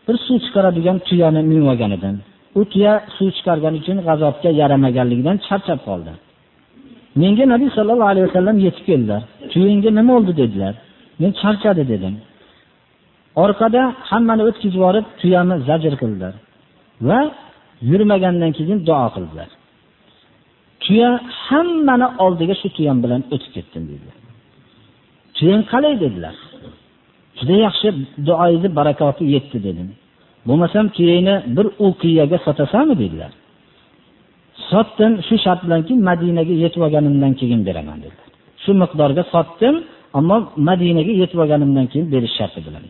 Bir suv chiqaradigan tuyani minmagan edim u tuya suv chiqargani uchun g'azotga yaramaganligidan charchab qoldi. Menga nabiy sollallohu alayhi vasallam yetib keldilar. Tuyangga nima bo'ldi dedilar. Men charchadi dedim. Orqada hammani o'tkazib yuborib tuyani zajr qildilar va yurmagandan keyin duo qildilar. Tuya hammani oldiga shu tuyam bilan o'tib ketdim dedi tuyang qalay dedilar. Juda yaxshi duoyingizni barakoti yetdi dedim. Bo'lmasam tuyangni bir uqiyaga sotasanmi dedilar. Sotdim shu shart bilanki madinaga yetib olganimdan keyin beraman dedilar. Shu miqdorga sotdim ammo madinaga yetib olganimdan keyin berish sharti bilan.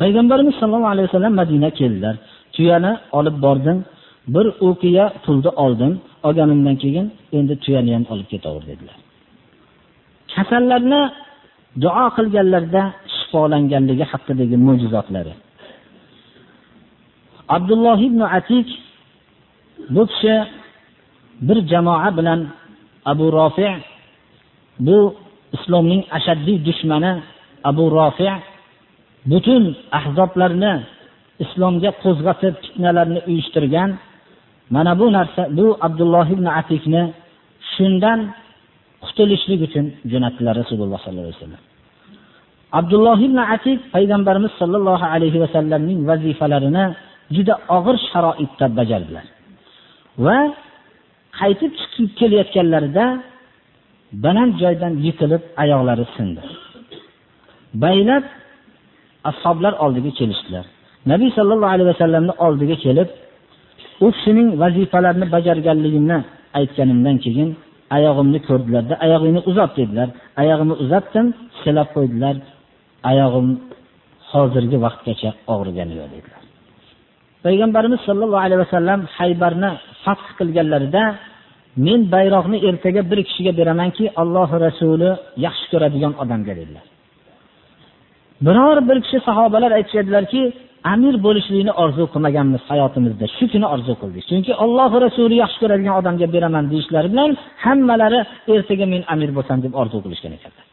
Payg'ambarimiz sollallohu alayhi vasallam madina keldilar. Tuyani olib bordim bir o'qiya pulni oldim olganimdan keyin endi tuyani ham olib ketaver dedilar. Kasallarni duo qilganlarda shifolanganligi haqidagi mo'jizotlari. Abdulloh ibn atik bu kishi bir jamoa bilan abu rofi bu islomning ashaddiy dushmani abu rofi butun ahzoblarni islomga qo'zg'atib fitnalarni uyushtirgan. Mana bu narsa bu abdulloh ibn atikni shundan qutulishlik uchun jo'natdilar rasululloh sollallohu alayhi vasallam. Abdulloh ibn atik payg'ambarimiz sollallohu alayhi vasallamning vazifalarini juda og'ir sharoitda bajardilar. Va qaytib chiqib kelayotganlarida baland joydan yiqilib oyoqlari sindi. Baylab ashoblar oldiga kelishdilar. Nabiy sallallohu alayhi vasallamning oldiga kelib u kishining vazifalarini bajarganligini aytganimdan keyin oyog'imni ko'rdilarda oyog'ingni uzat dedilar. Oyog'imni uzatdim silab qo'ydilar. Oyog'im hozirgi vaqtgacha og'rigani yo'q dedilar. Payg'ambarimiz sollallohu alayhi vasallam haybarni fath qilganlarida men bayroqni ertaga bir kishiga beramanki alloh rasuli yaxshi ko'radigan odamga dedilar. Biror bir kishi sahobalar aytishadilarki amir bo'lishlikni orzu qilmaganmiz hayotimizda shu kuni orzu qildik. Chunki alloh rasuli yaxshi ko'radigan odamga beraman deyishlari bilan hammalari ertaga men amir bo'lsam deb orzu qilishgan ekanlar.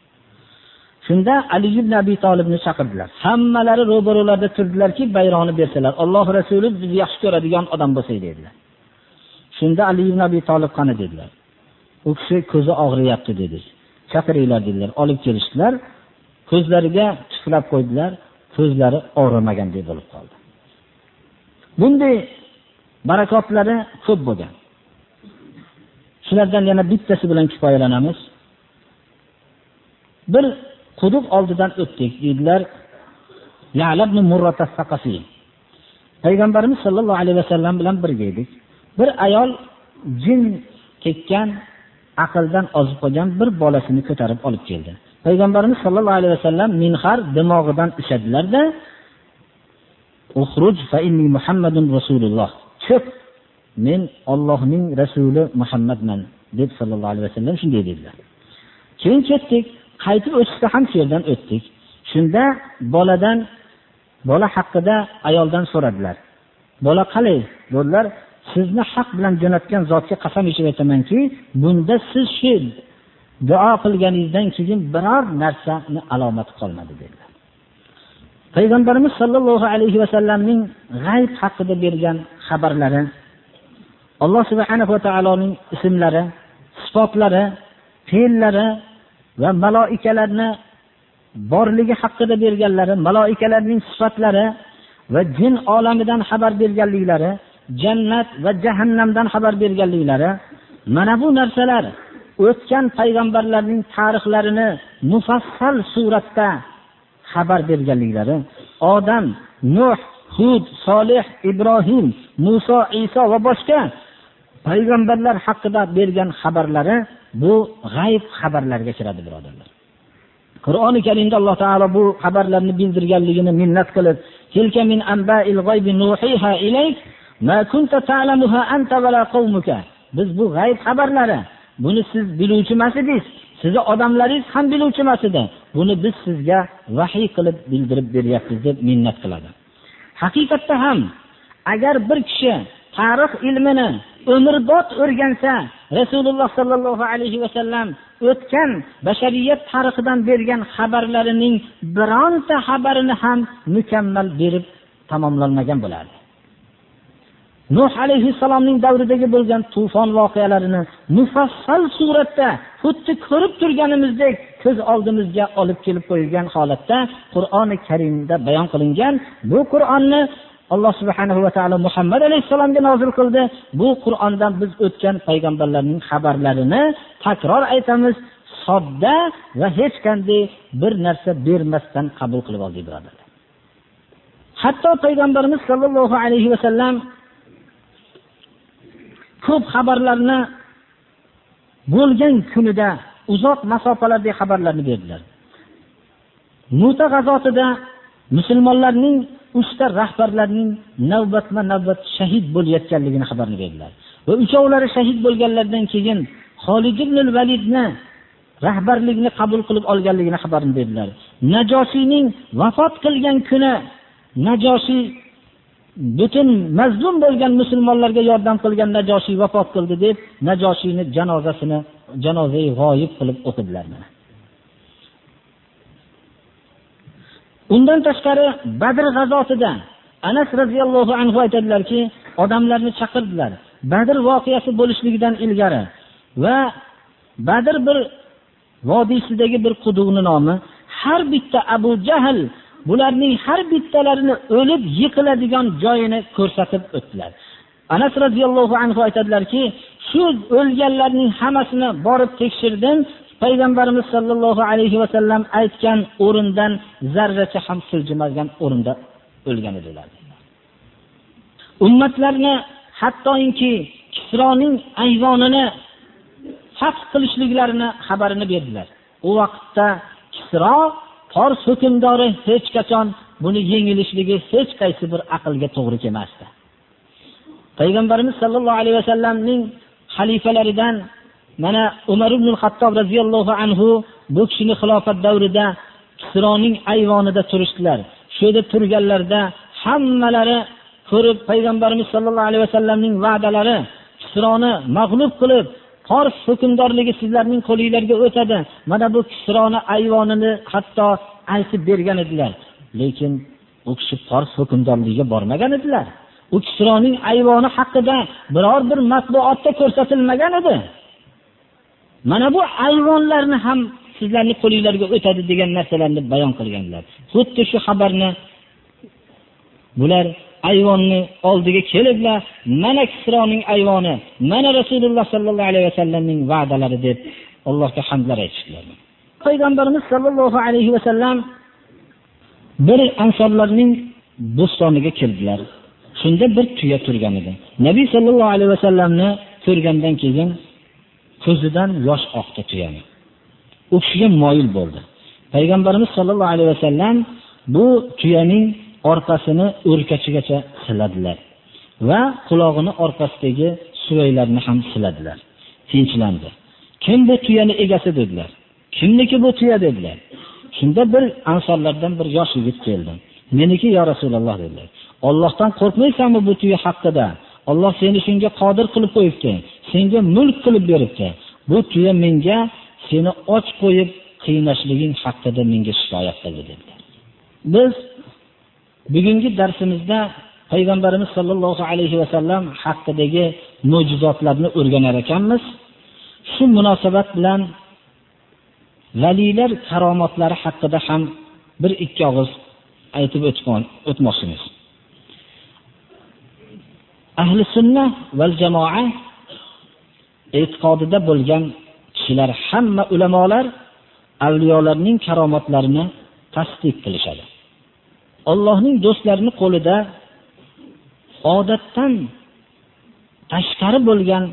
Shunda ali ibn abi tolibni chaqirdilar. Hammalari ro'baro'larda turdilarki bayroqni bersalar alloh rasuli bizni yaxshi ko'radigan odam bo'lsak dedilar. Shunda ali ibn abi tolib qani dedilar? U kishi ko'zi og'riyapti dedi. Chaqiringlar dedilar. Olib kelishdilar. Ko'zlariga tuflab qo'ydilar. Ko'zlari og'rimagandek bo'lib qoldi. Bunday barakotlari ko'p bo'lgan shulardan yana bittasi bilan kifoyalanamiz. Bir quduq oldidan o'tdik deydilar payg'ambarimiz sollallohu alayhi vasallam bilan birga edik. Bir ayol jin tekkan aqldan ozib qolgan bir bolasini ko'tarib olib keldi. Payg'ambarimiz sollallohu alayhi vasallam minhar dimog'idan ushladilarda muhammadun rasululloh. Chiq men ollohning rasuli muhammadman deb sallallohu alayhi vasallam shunday dedilar. Keyin ketdik qaytib o'tishda ham shu yerdan o'tdik. Shunda boladan bola haqida ayoldan so'radilar. Bola qalay? dedilar. Sizni haq bilan jo'natgan zotga qasam ichib aytamanki bunda siz shu duo qilganingizdan keyin biror narsani alomati qolmadi dedilar. Payg'ambarimiz sollallohu alayhi vasallamning g'ayb haqida bergan xabarlari alloh subhana va taoloning ismlari sifatlari fe'llari va maloikalarni borligi haqida berganlari maloikalarning sifatlari va jin olamidan xabar berganliklari jannat va jahannamdan xabar berganliklari mana bu narsalar o'tgan payg'ambarlarning tarixlarini mufassal suratda xabar berganliklari odam nuh hud solih ibrohim muso iso va boshqa payg'ambarlar haqida bergan xabarlari bu g'ayb xabarlarga kiradi birodarlar. Qur'oni karimda alloh taolo bu xabarlarni bildirganligini minnat qilib biz bu g'ayb xabarlari buni siz biluvchi emas edingiz. Sizni odamlaringiz ham biluvchi emas edi. Buni biz sizga vahiy qilib bildirib beryapmiz deb minnat qiladi. Haqiqatda ham agar bir kishi tarix ilmini umrbod o'rgansa rasululloh sollallohu alayhi vasallam o'tgan bashariyat tarixidan bergan xabarlarining bironta xabarini ham mukammal berib tamomlanmagan bo'lardi. Nuh alayhissalomning davridagi bo'lgan tufon voqealarini mufassal suratda xuddi ko'rib turganimizdek ko'z oldimizga olib kelib qo'yilgan holatda qur'oni karimda bayon qilingan. Bu qur'onni alloh subhanahu va taolo muhammad alayhissalomga nozil qildi. Bu qur'ondan biz o'tgan payg'ambarlarning xabarlarini takror aytamiz. Sodda va hech qanday bir narsa bermasdan qabul qilib oldik birodarlar. Hatto payg'ambarimiz sollallohu alayhi vasallam ko'p xabarlarni bo'lgan kunida uzoq masofalardagi xabarlarni berdilar muta g'azotida musulmonlarning uchta rahbarlarning navbatma navbat shahid bo'layotganligini xabarini berdilar va uchovlari shahid bo'lganlaridan keyin Xolid ibn Validni rahbarlikni qabul qilib olganligini xabarini berdilar. Najoshiyning vafot qilgan kuni Najoshiy butun mazlum bo'lgan musulmonlarga yordam qilgan najoshiy vafot qildi deb najoshiyni janozasini janozai g'oyib qilib o'qidilar undan tashqari badr g'azotida anas roziyallohu anhu aytadilarki odamlarni chaqirdilar. Badr voqeasi bo'lishligidan ilgari va badr bir vodiysidagi bir quduqni nomi har bitta abu jahl bularning har bittalarini o'lib yiqiladigan joyini ko'rsatib o'tdilar. Anas roziyallohu anhu aytadilarki shu o'lganlarning hammasini borib tekshirdim. Payg'ambarimiz sollallohu alayhi vasallam aytgan o'rindan zarracha ham siljimagan o'rinda o'lgan edilar. Ummatlarni hattoki kisroning ayvonini fath qilishliklarini xabarini berdilar. U vaqtda kisro fors hukmdori hech qachon buni yengilishligi hech qaysi bir aqlga to'g'ri kelmasdi. Payg'ambarimiz sollallohu alayhi vasallamning xalifalaridan mana umar ibn hattob roziyallohu anhu bu kishini xilofat davrida kisroning ayvonida turishdilar. Shu yerda turganlarida hammalari ko'rib payg'ambarimiz sollallohu alayhi vasallamning va'dalari kisroni mag'lub qilib fors hukmdorligi sizlarning qo'linglarga o'tadi. Mana bu kisroni ayvonini hatto aytib bergan edilar. Lekin u kishi fors hukmdorligiga bormagan edilar. U kisroning ayvoni haqida biror bir matbuotda ko'rsatilmagan edi. Mana bu ayvonlarni ham sizlarni qo'linglarga o'tadi degan narsalarni bayon qilganlar. Xuddi shu xabarni bular ayvonni oldiga keliblar. Mana kisroning ayvoni mana rasululloh sollallohu alayhi vasallamning va'dalari deb allohga hamdlar aytishdilar. Payg'ambarimiz sollallohu alayhi vasallam bir ansorlarning bo'stoniga kirdilar shunda bir tuya turgan edi. Nabiy sollallohu alayhi vasallamni ko'rgandan keyin ko'zidan yosh oqdi tuyani. U kishiga moyil bo'ldi. Payg'ambarimiz sollallohu alayhi vasallam bu tuyaning orqasini o'rkachigacha siladilar va qulog'ini orqasidagi suvaylarni ham siladilar. Tinchlandi. Kim bu tuyani egasi dedilar. Kimniki bu tuya dedilar. Shunda bir ansorlardan bir yosh yigit keldi. Meniki yo rasululloh dedilar. Ollohdan qo'rqmaysanmi bu tuya haqida? Olloh seni shunga qodir qilib qo'yibdi. Senga mulk qilib beribdi. Bu tuya menga seni och qo'yib qiynashliging haqida menga shikoyat qildi dedilar. Biz bugungi darsimizda payg'ambarimiz sollallohu alayhi vasallam haqidagi mo'jizotlarni o'rganar ekanmiz. Shu munosabat bilan valiylar karomatlari haqida ham bir ikki og'iz aytib o'tmoqchimiz. Ahli sunna va jamoa e'tiqodida bo'lgan kishilar hamma ulamolar avliyolarning karomatlarini tasdiq qilishadi. Allohning do'stlarini qo'lida odatdan tashqari bo'lgan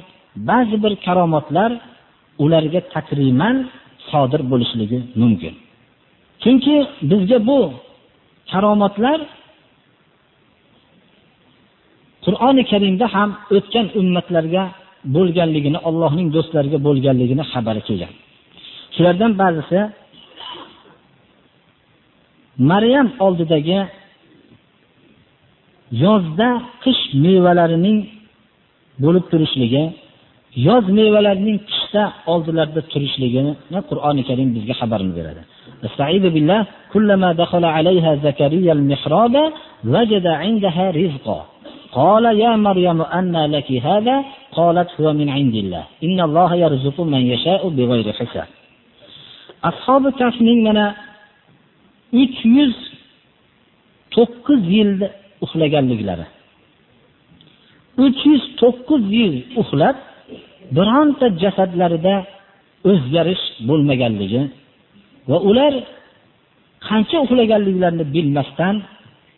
ba'zi bir karomatlar ularga takriman sodir bo'lishligi mumkin. Chunki bizga bu karomatlar Qur'oni Karimda ham o'tgan ummatlarga bo'lganligini, Allohning do'stlariga bo'lganligini xabari kelgan. Shulardan ba'zisi maryam oldidagi yozda qish mevalarining bo'lib turishligi yoz mevalarining qishda oldilarida turishligini qur'oni karim bizga xabarini beradi استعيذ بالله كلما دخل عليها زكريا المحراب وجد عندها رزقا قال يا مريم أنى لك هذا قالت هو من عند الله إن الله يرزق من يشاء بغير حساب أصحاب الكهفning mana uch yuz to'qqiz yilda uxlaganliklari. uch yuz to'qqiz yil uxlab bironta jasadlarida o'zgarish bo'lmaganligi va ular qancha uxlaganliklarini bilmasdan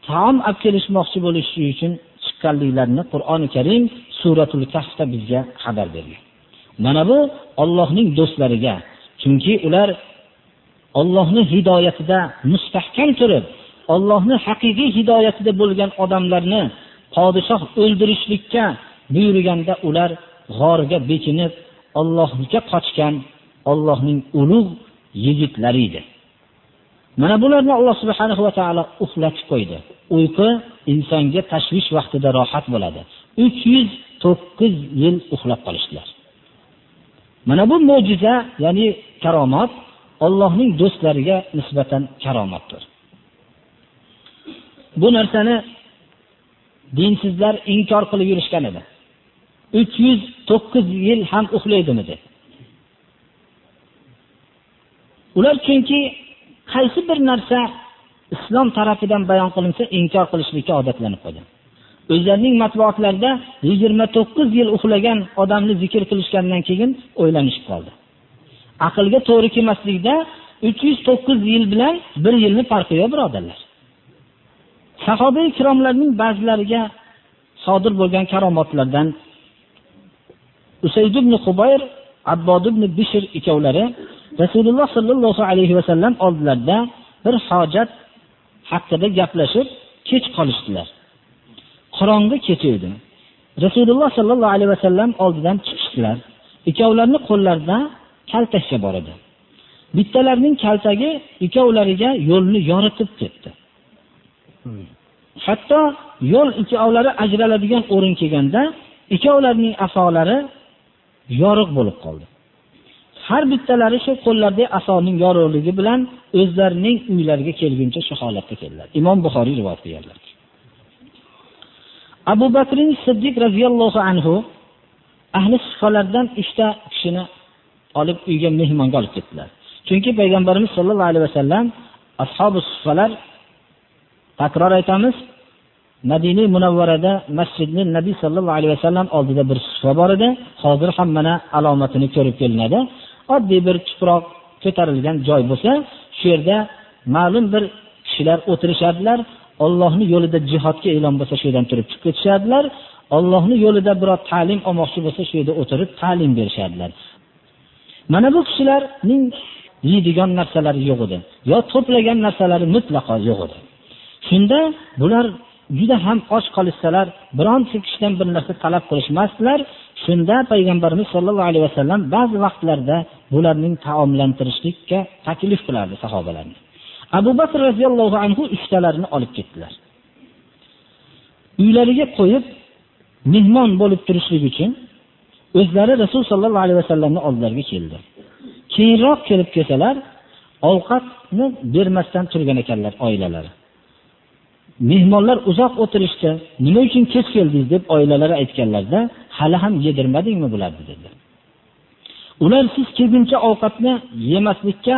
taom olib kelishmoqchi bo'lishi uchun chiqqanliklarini qur'oni karim suratul kahfda bizga xabar bergan. Mana bu ollohning do'stlariga chunki ular ollohni hidoyatida mustahkam turib ollohni haqiqiy hidoyatida bo'lgan odamlarni podshoh o'ldirishlikka buyurganda ular g'orga bekinib ollohga qochgan ollohning ulug' yigitlari edi Mana bularni Alloh subhanahu va taolo uxlatib qo'ydi. Uyqu insonga tashvish vaqtida rohat bo'ladi. 309 yil uxlab qolishdilar. Mana bu mo'jiza, ya'ni karomat Allohning do'stlariga nisbatan karomatdir. Bu narsani dinsizlar inkor qilib yurishgan edi. 309 yil ham uxlaydimi deb. Ular chunki qaysi bir narsa islom tarafidan bayon qilinsa inkor qilishlikka odatlanib qolgan. O'zlarining matbuotlarida 29 yil uxlagan odamni zikr qilishgandan keyin o'ylanishib qoldi. Aqlga to'g'ri kelmaslikda 309 yil bilan 1 yilni farqi yo'q, birodarlar. Sahoba ikromlarning ba'zilariga sodir bo'lgan karomatlardan Usayd ibn Qubayr, Abbod ibn Bishr ikkovlari Rasululloh sallallohu alayhi va sallam oldilarida bir hojat haqida gaplashib kech qolishdilar. Qorong'i kecha edi. Rasululloh sallallohu alayhi va sallam oldidan chiqishdilar. Ikkovlarining qo'llarida kaltakcha bor edi. Bittalarining kaltagi ikkovlariga yo'lni yoritib ketdi. Hatto yo'l ikkovlari ajraladigan o'rin kelganda ikkovlarining asolari yoriq bo'lib qoldi. Har bittalari shu qo'llardagi asoning yorug'ligi bilan o'zlarining uylariga kelguncha shu holatda keldilar. Imom Buxoriy rivoyat qilganlar. Abu Bakr Siddiq radhiyallohu anhu ahli sufalardan 3 ta kishini olib uyga mehmonga olib ketdilar. Chunki payg'ambarimiz sollallohu alayhi vasallam ashabu sufalar takror aytamiz, Madina Munawvarada masjidni Nabiy sollallohu alayhi vasallam oldida bir sufa bor edi. Hozir ham mana alomatini ko'rib kelinadi. Oddiy bir tuproq ko'tarilgan joy bo'lsa, shu yerda ma'lum bir kishilar o'tirishardilar. Allohning yo'lida jihodga e'lon bo'lsa, shu yerdan turib chiqib ketishardilar. Allohning yo'lida biror ta'lim olmoqchi bo'lsa, shu yerda o'tirib ta'lim berishardilar. Mana bu kishilarning yeydigan narsalari yo'q edi. Yo to'plagan narsalari mutlaqo yo'q edi. Shunda bular juda ham och qolishsalar, bironta kishidan bir narsa talab qilishmasdilar. Shunda payg'ambarimiz sollallohu alayhi vasallam ba'zi vaqtlarda bularning taomlantirishlikka taklif qilardi sahobalarni. Abu Bakr radhiyallohu anhu uchtalarini olib ketdilar. Uylariga qo'yib mehmon bo'lib turishlik uchun o'zlari Rasul sollallohu alayhi vasallamni oldilariga keldi. Keyinroq kelib kelsalar, ovqatni bermasdan turgan ekanlar oilalari. Mehmonlar uzoq o'tirishdi. Nima uchun kech keldingiz deb oilalari aytganlarda, hali ham yedirmadingmi bularni dedilar. Ular siz kelguncha ovqatni yemaslikka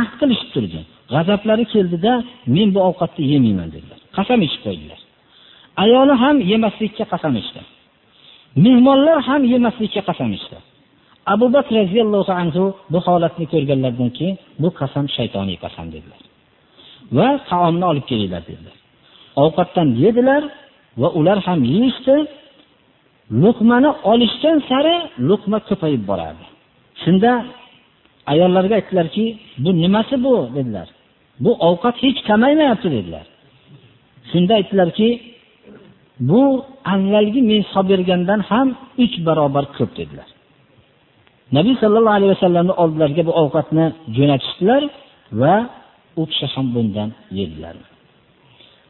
ahd qilishib turdi. G'azablari keldida, men bu ovqatni yemayman dedilar. Qasam ichib qo'ydilar. Ayoli ham yemaslikka qasam ichdi. Mehmonlar ham yemaslikka qasam ichdi. Abu Bakr roziyallohu anhu bu holatni ko'rganlardan keyin bu qasam shaytoniy qasam dedilar. Va taomni olib kelinglar dedilar. Ovqatdan yedilar va ular ham yeyishdi. Luqmani olishgan sari luqma ko'payib borardi. Shunda ayollarga aytdilarki, bu nimasi bu dedilar. Bu ovqat hech kamaymayapti dedilar. Shunda aytdilarki, bu avvalgi men hisob bergandan ham 3 barobar ko'p dedilar. Nabiy sallallohu alayhi vasallamni oldilariga bu ovqatni jo'natishdilar va u kishi ham bundan yedilar.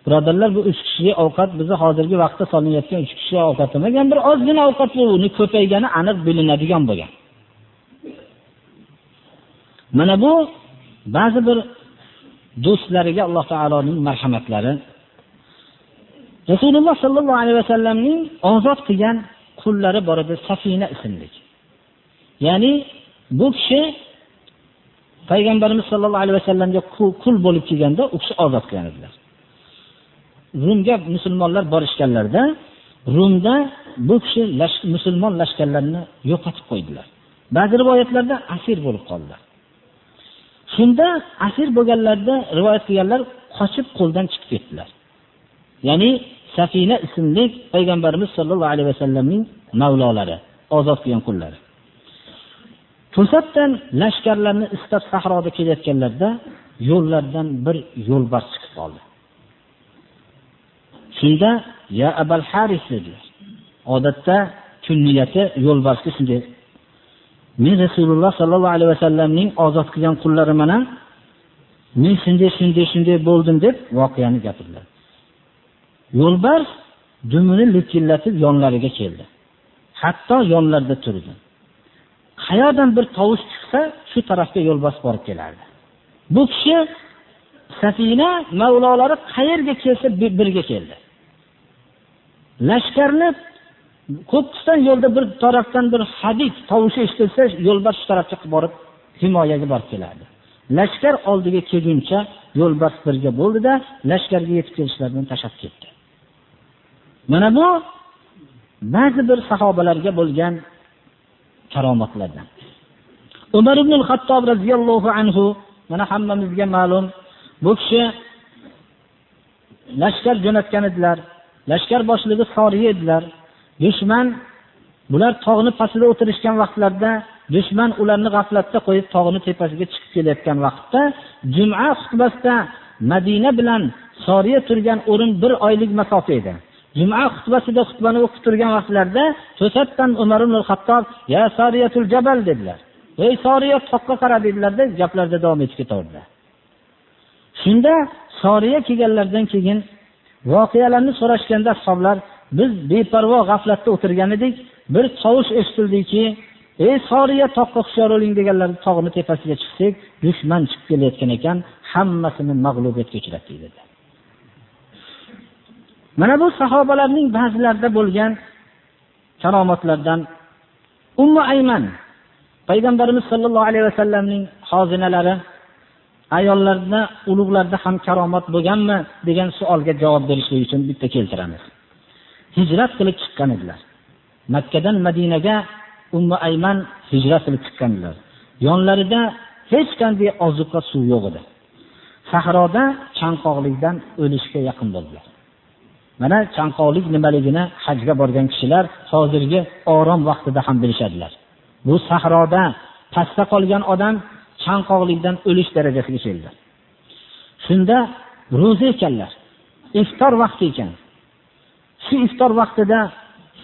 Birodarlar, bu 3 kishilik ovqat bizni hozirgi vaqtda solinayotgan 3 kishilik ovqat emagan, bir ozgina ovqat uni ko'paygani aniq bilinadigan bo'lgan. Mana bu ba'zi bir do'stlariga Alloh taoloning marhamatlari Rasululloh sallallohu alayhi vasallamning ozod qilgan qullari bor edi, Safina ismli. Ya'ni bu kishi payg'ambarimiz sollallohu alayhi vasallamga qul bo'lib kelganda u kishi ozod qilgan edilar. Rumga musulmonlar borishganlarida Rumda bu kishi musulmon lashkarlarini yo'qotib qo'ydilar. Ba'zi rivoyatlarda asir bo'lib qoldilar. Shunda asir bo'lganlarda rivoyat qilganlar qochib qo'ldan chiqib ketdilar. Ya'ni Safina ismli payg'ambarimiz sollallohu alayhi vasallamning mavlolari, ozod qilgan qullari. To'satdan lashkarlarni istab sahroda kelayotganlarda yo'llardan bir yo'lbars chiqib qoldi. Shunda ya Abul Haris dedilar. Odatda kunniyati yo'lbarsga shunday Men Rasululloh sallallohu alayhi vasallamning ozod qilgan qullari mana men shunday shunday shunday bo'ldim deb voqeani gapirdilar yo'lbars dumini likillatib yonlariga keldi. Hatto yonlarida turdi. Qayerdan bir tovush chiqsa shu tarafga yo'lbars borib kelardi. Bu kishi safina mavlolari qayerga kelsa birga keldi. Lashkarni ko'pqisdan yo'lda bir tarafdan bir hadid tovushi eshitilsa yo'lbars shu tarafga borib himoyaga borib kelardi. Lashkar oldiga kelguncha yo'lbars birga bo'ldida lashkarga yetib kelishlaridan tashlab ketdi. Mana bu ba'zi bir sahobalarga bo'lgan karomatlardan. Umar ibn hattob roziyallohu anhu mana hammamizga ma'lum bu kishi lashkar jo'natgan edilar lashkar boshlig'i soriya edilar. Dushman bular tog'ni pastida o'tirishgan vaqtlarida dushman ularni g'aflatda qo'yib tog'ni tepasiga chiqib kelayotgan vaqtda juma xutbasida madina bilan soriya turgan o'rin bir oylik masofa edi. Juma xutbasida xutbani o'qib turgan vaqtlarida to'satdan umar ibn hattob ya soriyatul jabal dedilar. Ey soriya toqqa qara dedilarda gaplarida davom etib ketaverdilar. Shunda soriya kelganlaridan keyin voqealarni so'rashganda ashoblar biz beparvo g'aflatda o'tirgan edik bir tovush eshitildiki ey soriya toqqa hushyor bo'ling deganlar tog'ni tepasiga chiqsak dushman chiqib kelayotgan ekan hammasini mag'lubiyatga uchratdik dedilar. Mana bu sahobalarning ba'zilarida bo'lgan karomatlardan ummu ayman payg'ambarimiz sollallohu alayhi vasallamning xozinalari ayollarda ulug'larda ham karomat bo'lganmi degan savolga javob berishlik uchun bitta keltiramiz. Hijrat qilib chiqqan edilar. Makkadan madinaga ummu ayman hijrat qilib chiqqanlar yonlarida hech qanday ozuqa suv yo'q edi. Sahroda chanqoqlikdan o'lishga yaqin bo'ldilar. Mana chanqoqlik nimaligini hajga borgan kishilar hozirgi orom vaqtida ham bilishadilar. Bu sahroda pastda qolgan odam chanqoqlikdan o'lish darajasiga keldi. Shunda ro'za ekanlar iftor vaqti ekan. Shu iftor vaqtida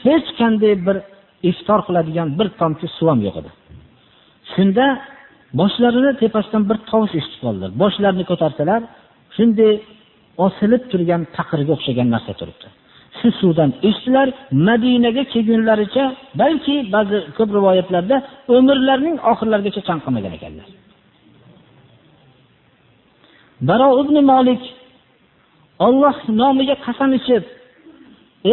hech qanday bir iftor qiladigan bir tomchi suv ham yo'q edi. Shunda boshlarini tepasidan bir tovush eshitib qoldilar. Boshlarini ko'tarsalar shunday osilib turgan taqirga o'xshagan narsa turibdi. Siz suvdan ichdilar madinaga kelgunlaricha balki ba'zi ko'p rivoyatlarda umrlarining oxirlarigacha chanqamagan ekanlar. Baro ibn Malik Alloh nomiga qasam ichib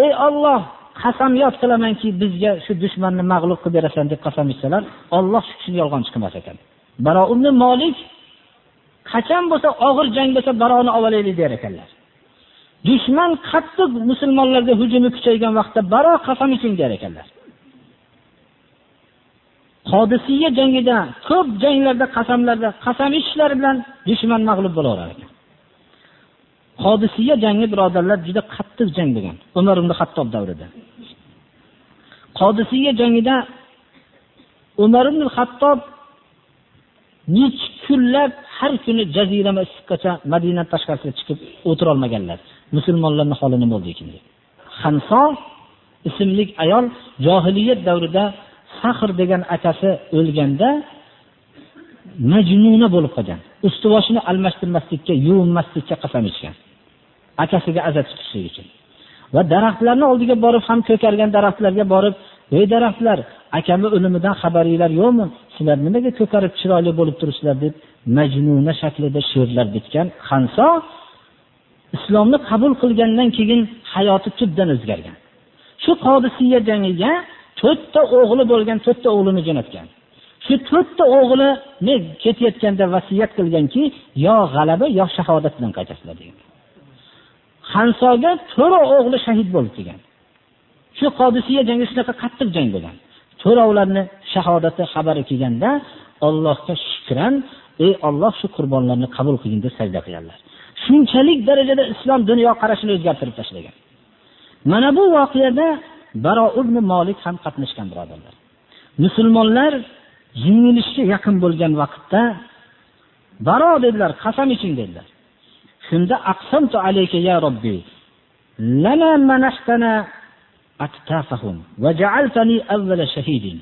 ey olloh qasamyod qilamanki bizga shu dushmanni mag'lub qilib berasan deb qasam ichsalar Alloh shu kishini yolg'onchi chiqmas ekan. Baro ibn Malik qachon bo'lsa og'ir jang bo'lsa baroni olaylik der ekanlar. Dushman qattiq musulmonlarga hujumi kuchaygan vaqtda baro qasam iching der ekanlar. Hodisiya jangida ko'p janglarda qasamlarda qasam ichishlari bilan dushman mag'lub bo'laverar ekan. Hodisiya jangi birodarlar juda qattiq jang bo'lgan. Umar ibn hattob davrida. Hodisiya jangida umar ibn hattob necha kunlab har kuni jazirama issiqqacha madina tashqarisiga chiqib o'tirolmaganlar. Musulmonlarni holi nima bo'ldi ekan deb hanso ismli ayol johiliyat davrida sahr degan akasi o'lganda majnuna bo'lib qolgan. Usti boshini almashtirmaslikka yuvinmaslikka qasam ichgan. Akasiga aza tutishlik uchun. Va daraxtlarni oldiga borib ham ko'kargan daraxtlarga borib ey daraxtlar akamni o'limidan xabaringlar yo'qmi? Sizlar nimaga ko'karib chiroyli bo'lib turibsizlar deb majnuna shaklida she'rlar bitgan hanso islomni qabul qilgandan keyin hayoti tubdan o'zgargan. Shu qodisiya jangiga to'rtta o'g'li bo'lgan to'rtta o'g'lini jo'natgan. Shu to'rtta men ketayotganda vasiyat qilganki yo g'alaba yo shahodat bilan qaytasizlar degan. Hansoga to'ra o'g'li shahid bo'lib kelgan. Shu qodisiya jangi shunaqa qattiq jang bo'lgan. To'rovlarni shahodati xabari kelganda allohga shukran ey Alloh shu qurbonlarni qabul qilgin deb sajda qilganlar. Shunchalik darajada islom dunyo qarashini o'zgartirib tashlagan. Mana bu voqeada baro ibn molik ham qatnashgan birodarlar. Musulmonlar yengilishga yaqin bo'lgan vaqtda baro dedilar qasam iching dedilar. Shunda aqsamtu alayka ya robbi lana manahtana aktafahum va ja'altani awwala shahidin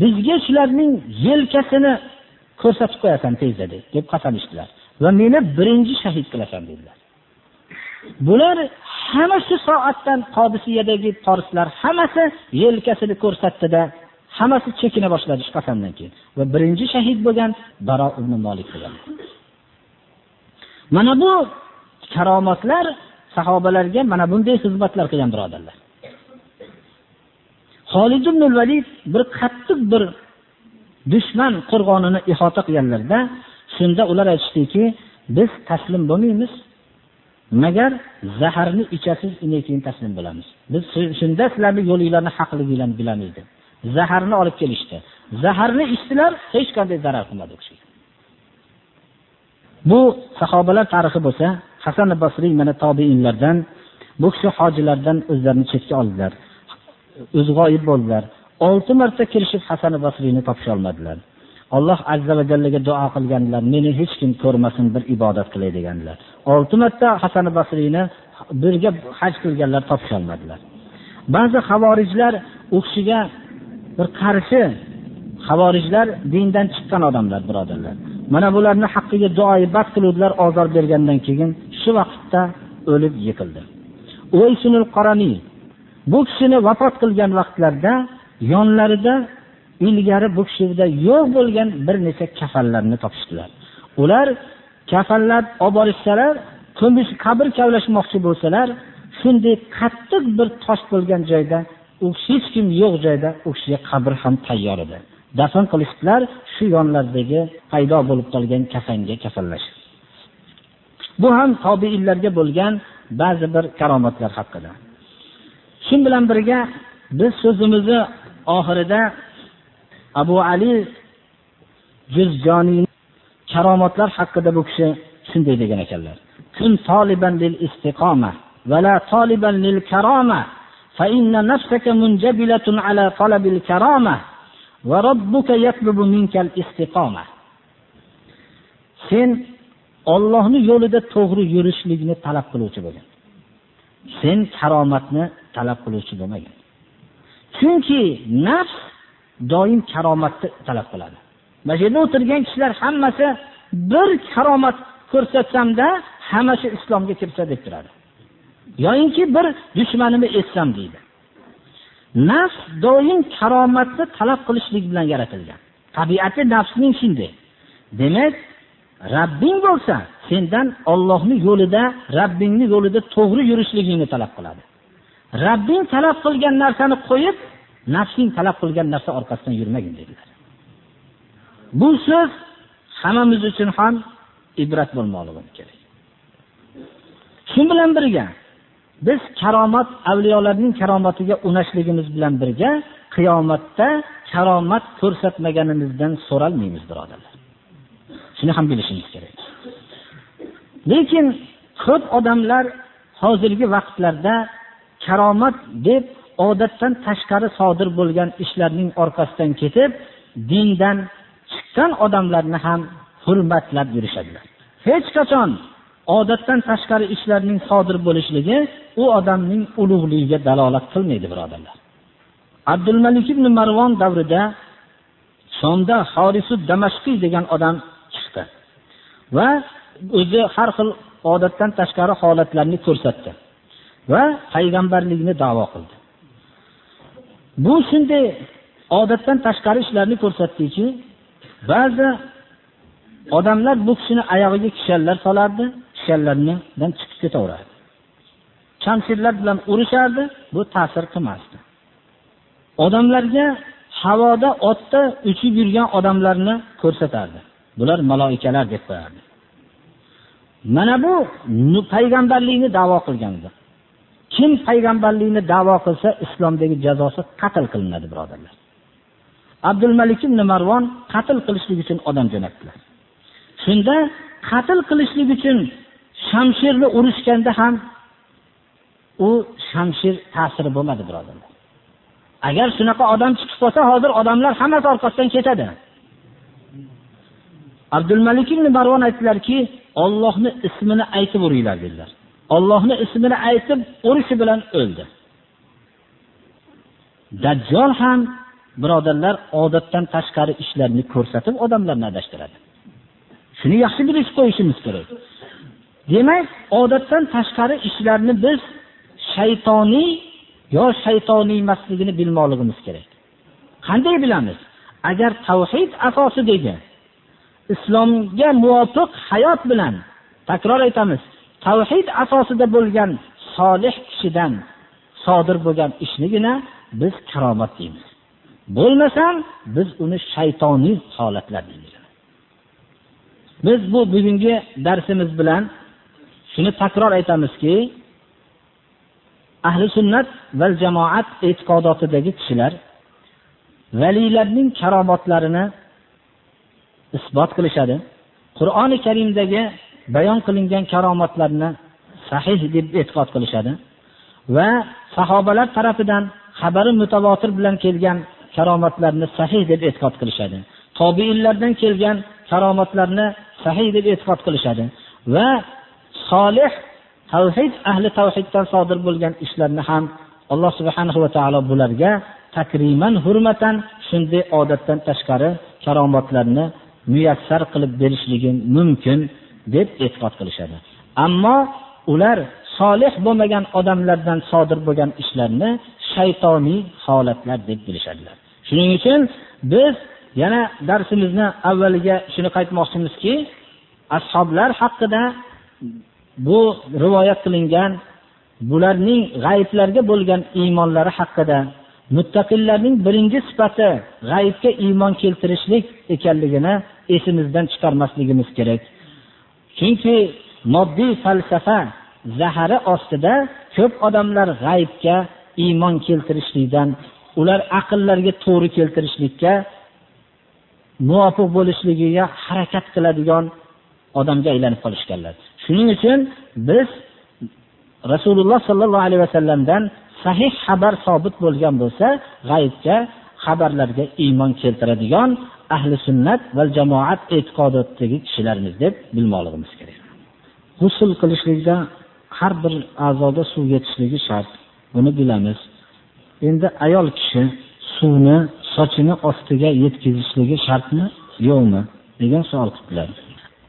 bizga shularning yelkasini ko'rsatib qo'yasan tezda deb qasam ichdilar va meni birinchi shahid qilasan dedilar. Bular hamma shu soatdan qodisiyadagi forslar hammasi yelkasini ko'rsatdida hammasi chekina boshladi shu qasamdan keyin. Va birinchi shahid bo'lgan baro ibn molik bo'lgan. Mana bu karomatlar sahobalarga mana bunday xizmatlar qilgan birodarlar. Xolid ibn Valid bir qattiq bir dushman qo'rg'onini ihota qilganlarda shunda ular aytishdiki biz taslim bo'lmaymiz. Magar zaharni ichasiz undan keyin taslim bo'lamiz. Biz shunda sizlarning yo'linglarni haqligingizni bilamiz deb. Zaharni olib kelishdi. Zaharni ichdilar hech qanday zarar qilmadi u kishiga. Bu sahobalar tarixi bo'lsa hasan basriy mana tabi'inlardan, bu kishi hojilardan o'zlarini chetga oldilar. O'zi g'oyib bo'ldilar. Olti marta kirishib hasan basriyni topisha olmadilar alloh azza va jallaga duo qilganlar meni hech kim ko'rmasin bir ibodat qilay deganlar. Olti marta hasan basriyni birga haj qilganlar topisholmadilar ba'zi havorijlar u kishiga bir qarshi havorijlar dindan chiqqan odamlar birodarlar. Mana bularni haqqiga duoibat qiluvdilar ozor bergandan keyin shu vaqtda o'lib yiqildi. Qaraniy bu kishini vafot qilgan vaqtlarda yonlarida ilgari bu kishida yo'q bo'lgan bir necha kafanlarni topishdilar. Ular kafanlar olib borishsalar ko'mish qabr kavlashmoqchi bo'lsalar shunday qattiq bir tosh bo'lgan joyda u hech kim yo'q joyda u kishiga qabr ham tayyor edi. Dafn qilishdilar shu yonlardagi paydo bo'lib qolgan kafanga kafanlashib bu ham tobiinlarga bo'lgan ba'zi bir karomatlar haqida. Shu bilan birga biz so'zimizni oxirida abu ali juzjoniy karomatlar haqida bu kishi shunday degan ekanlar kun toliban lil istiqoma va la toliban lil karoma fa inna nafsaka munjabilatun ala talabil karoma va robbuka yatlubu minkal istiqoma sen Allohning yo'lida to'g'ri yurishlikni talab qiluvchi bo'lgin. sen karomatni talab qiluvchi bo'lmagan. Chunki nafs doim karomatni talab qiladi. Mana shu yerda o'tirgan kishilar hammasi bir karomat ko'rsatsamda hammasi islomga kirsa deb turadi. Yoyinki bir dushmanimni essam deydi. Nafs doim karomatni talab qilishlik bilan yaratilgan. Tabiati nafsning shunday. Demak rabbing bo'lsa sendan ollohni yo'lida rabbingni yo'lida to'g'ri yurishligingni talab qiladi. Rabbing talab qilgan narsani qo'yib nafsing talab qilgan narsa orqasidan yurmagin dedilar. Bu so'z hammamiz uchun ham ibrat bo'lmoqligi kerak. Shu bilan birga biz karomat avliyolarning karomatiga unashligimiz bilan birga qiyomatda karomat ko'rsatmaganimizdan so'ralmaymiz birodarlar. Shuni ham bilishimiz kerak. Lekin ko'p odamlar hozirgi vaqtlarda karomat deb odatdan tashqari sodir bo'lgan ishlarning orqasidan ketib dindan chiqqan odamlarni ham hurmatlab yurishadilar. Hech qachon odatdan tashqari ishlarning sodir bo'lishligi u odamning ulug'ligiga dalolat qilmaydi birodarlar. Abdulmalik ibn marvon davrida shomda horisu damashqiy degan odam chiqdi va o'zi har xil odatdan tashqari holatlarni ko'rsatdi. Va payg'ambarlikni da'vo qildi. Bu shunday odatdan tashqari ishlarni ko'rsatdiki ba'zi odamlar bu kishini oyog'iga kishanlar solardi kishanlardan chiqib ketaverardi. Shamshirlar bilan urishardi bu ta'sir qilmasdi. Odamlarga havoda otda uchib yurgan odamlarni ko'rsatardi. Bular maloikalar deb qo'yardi. Mana bu payg'ambarlikni da'vo qilgandi kim payg'ambarlikni da'vo qilsa islomdagi jazosi qatl qilinadi birodarlar. Abdulmalik ibn marvon qatl qilishlik uchun odam jo'natdilar. Shunda qatl qilishlik uchun shamshirni urishganda ham u shamshir ta'siri bo'lmadi birodarlar. Agar shunaqa odam chiqib qolsa hozir odamlar hammasi orqasidan ketadi. Abdulmalik ibn marvon aytdilarki ollohni ismini aytib uringlar dedilar. Allohning ismini aytib urishi bilan o'ldi Dajjal ham birodarlar odatdan tashqari ishlarni ko'rsatib odamlarni adashtiradi. Shuni yaxshi bilib qo'yishimiz kerak. Demak, odatdan tashqari ishlarni biz shaytoniy yo shaytoniy emasligini bilmoqligimiz kerak. Qanday bilamiz? Agar tavhid asosidagi islomga muvofiq hayot bilan takror aytamiz, tavhid asosida bo'lgan solih kishidan sodir bo'lgan ishnigina biz karomat deymiz. Bo'lmasam biz uni shaytoniy holatlar deymiz. Biz bu bugungi darsimiz bilan shuni takror aytamizki, ahli sunnat va jamoat e'tiqodotidagi kishilar valiylarning karomatlarini isbot qilishadi. Qur'oni Karimdagi bayon qilingan karomatlarni sahih deb e'tiqod qilishadi va sahobalar tarafidan xabari mutavotir bilan kelgan karomatlarni sahih deb e'tiqod qilishadi. Tobiinlardan kelgan karomatlarni sahih deb e'tiqod qilishadi va solih tavhid ahli tavhiddan sodir bo'lgan ishlarni ham Alloh subhanahu va taolo bularga takriman hurmatan shunday odatdan tashqari karomatlarni muyassar qilib berishligi mumkin deb e'tiqod qilishadi. Ammo ular solih bo'lmagan odamlardan sodir bo'lgan ishlarni shaytoniy holatlar deb bilishadilar. Shuning uchun biz yana darsimizni avvaliga shuni qaytmoqchimizki, ashoblar haqida bu rivoyat qilingan bularning g'ayiblarga bo'lgan iymonlari haqida muttaqillarning birinchi sifati g'ayibga iymon keltirishlik ekanligini esimizdan chiqarmasligimiz kerak. Chunki moddiy falsafa zahari ostida ko'p odamlar g'aybga iymon keltirishlikdan, ular aqllarga to'g'ri keltirishlikka muvofiq bo'lishligiga harakat qiladigan odamga aylanib qolishganlar. Shuning uchun biz Rasululloh sallallohu alayhi vasallamdan sahih xabar sobit bo'lgan bo'lsa, g'aybga xabarlarga iymon keltiradigan ahli sunnat va jamoat e'tiqodidagi kishilarimiz deb bilmoqligimiz kerak. G'usl qilishlikda har bir a'zoda suv yetishligi shart. Buni bilamiz. Endi ayol kishi suvni sochini ostiga yetkazishligi shartmi, yo'qmi degan savol qildilar.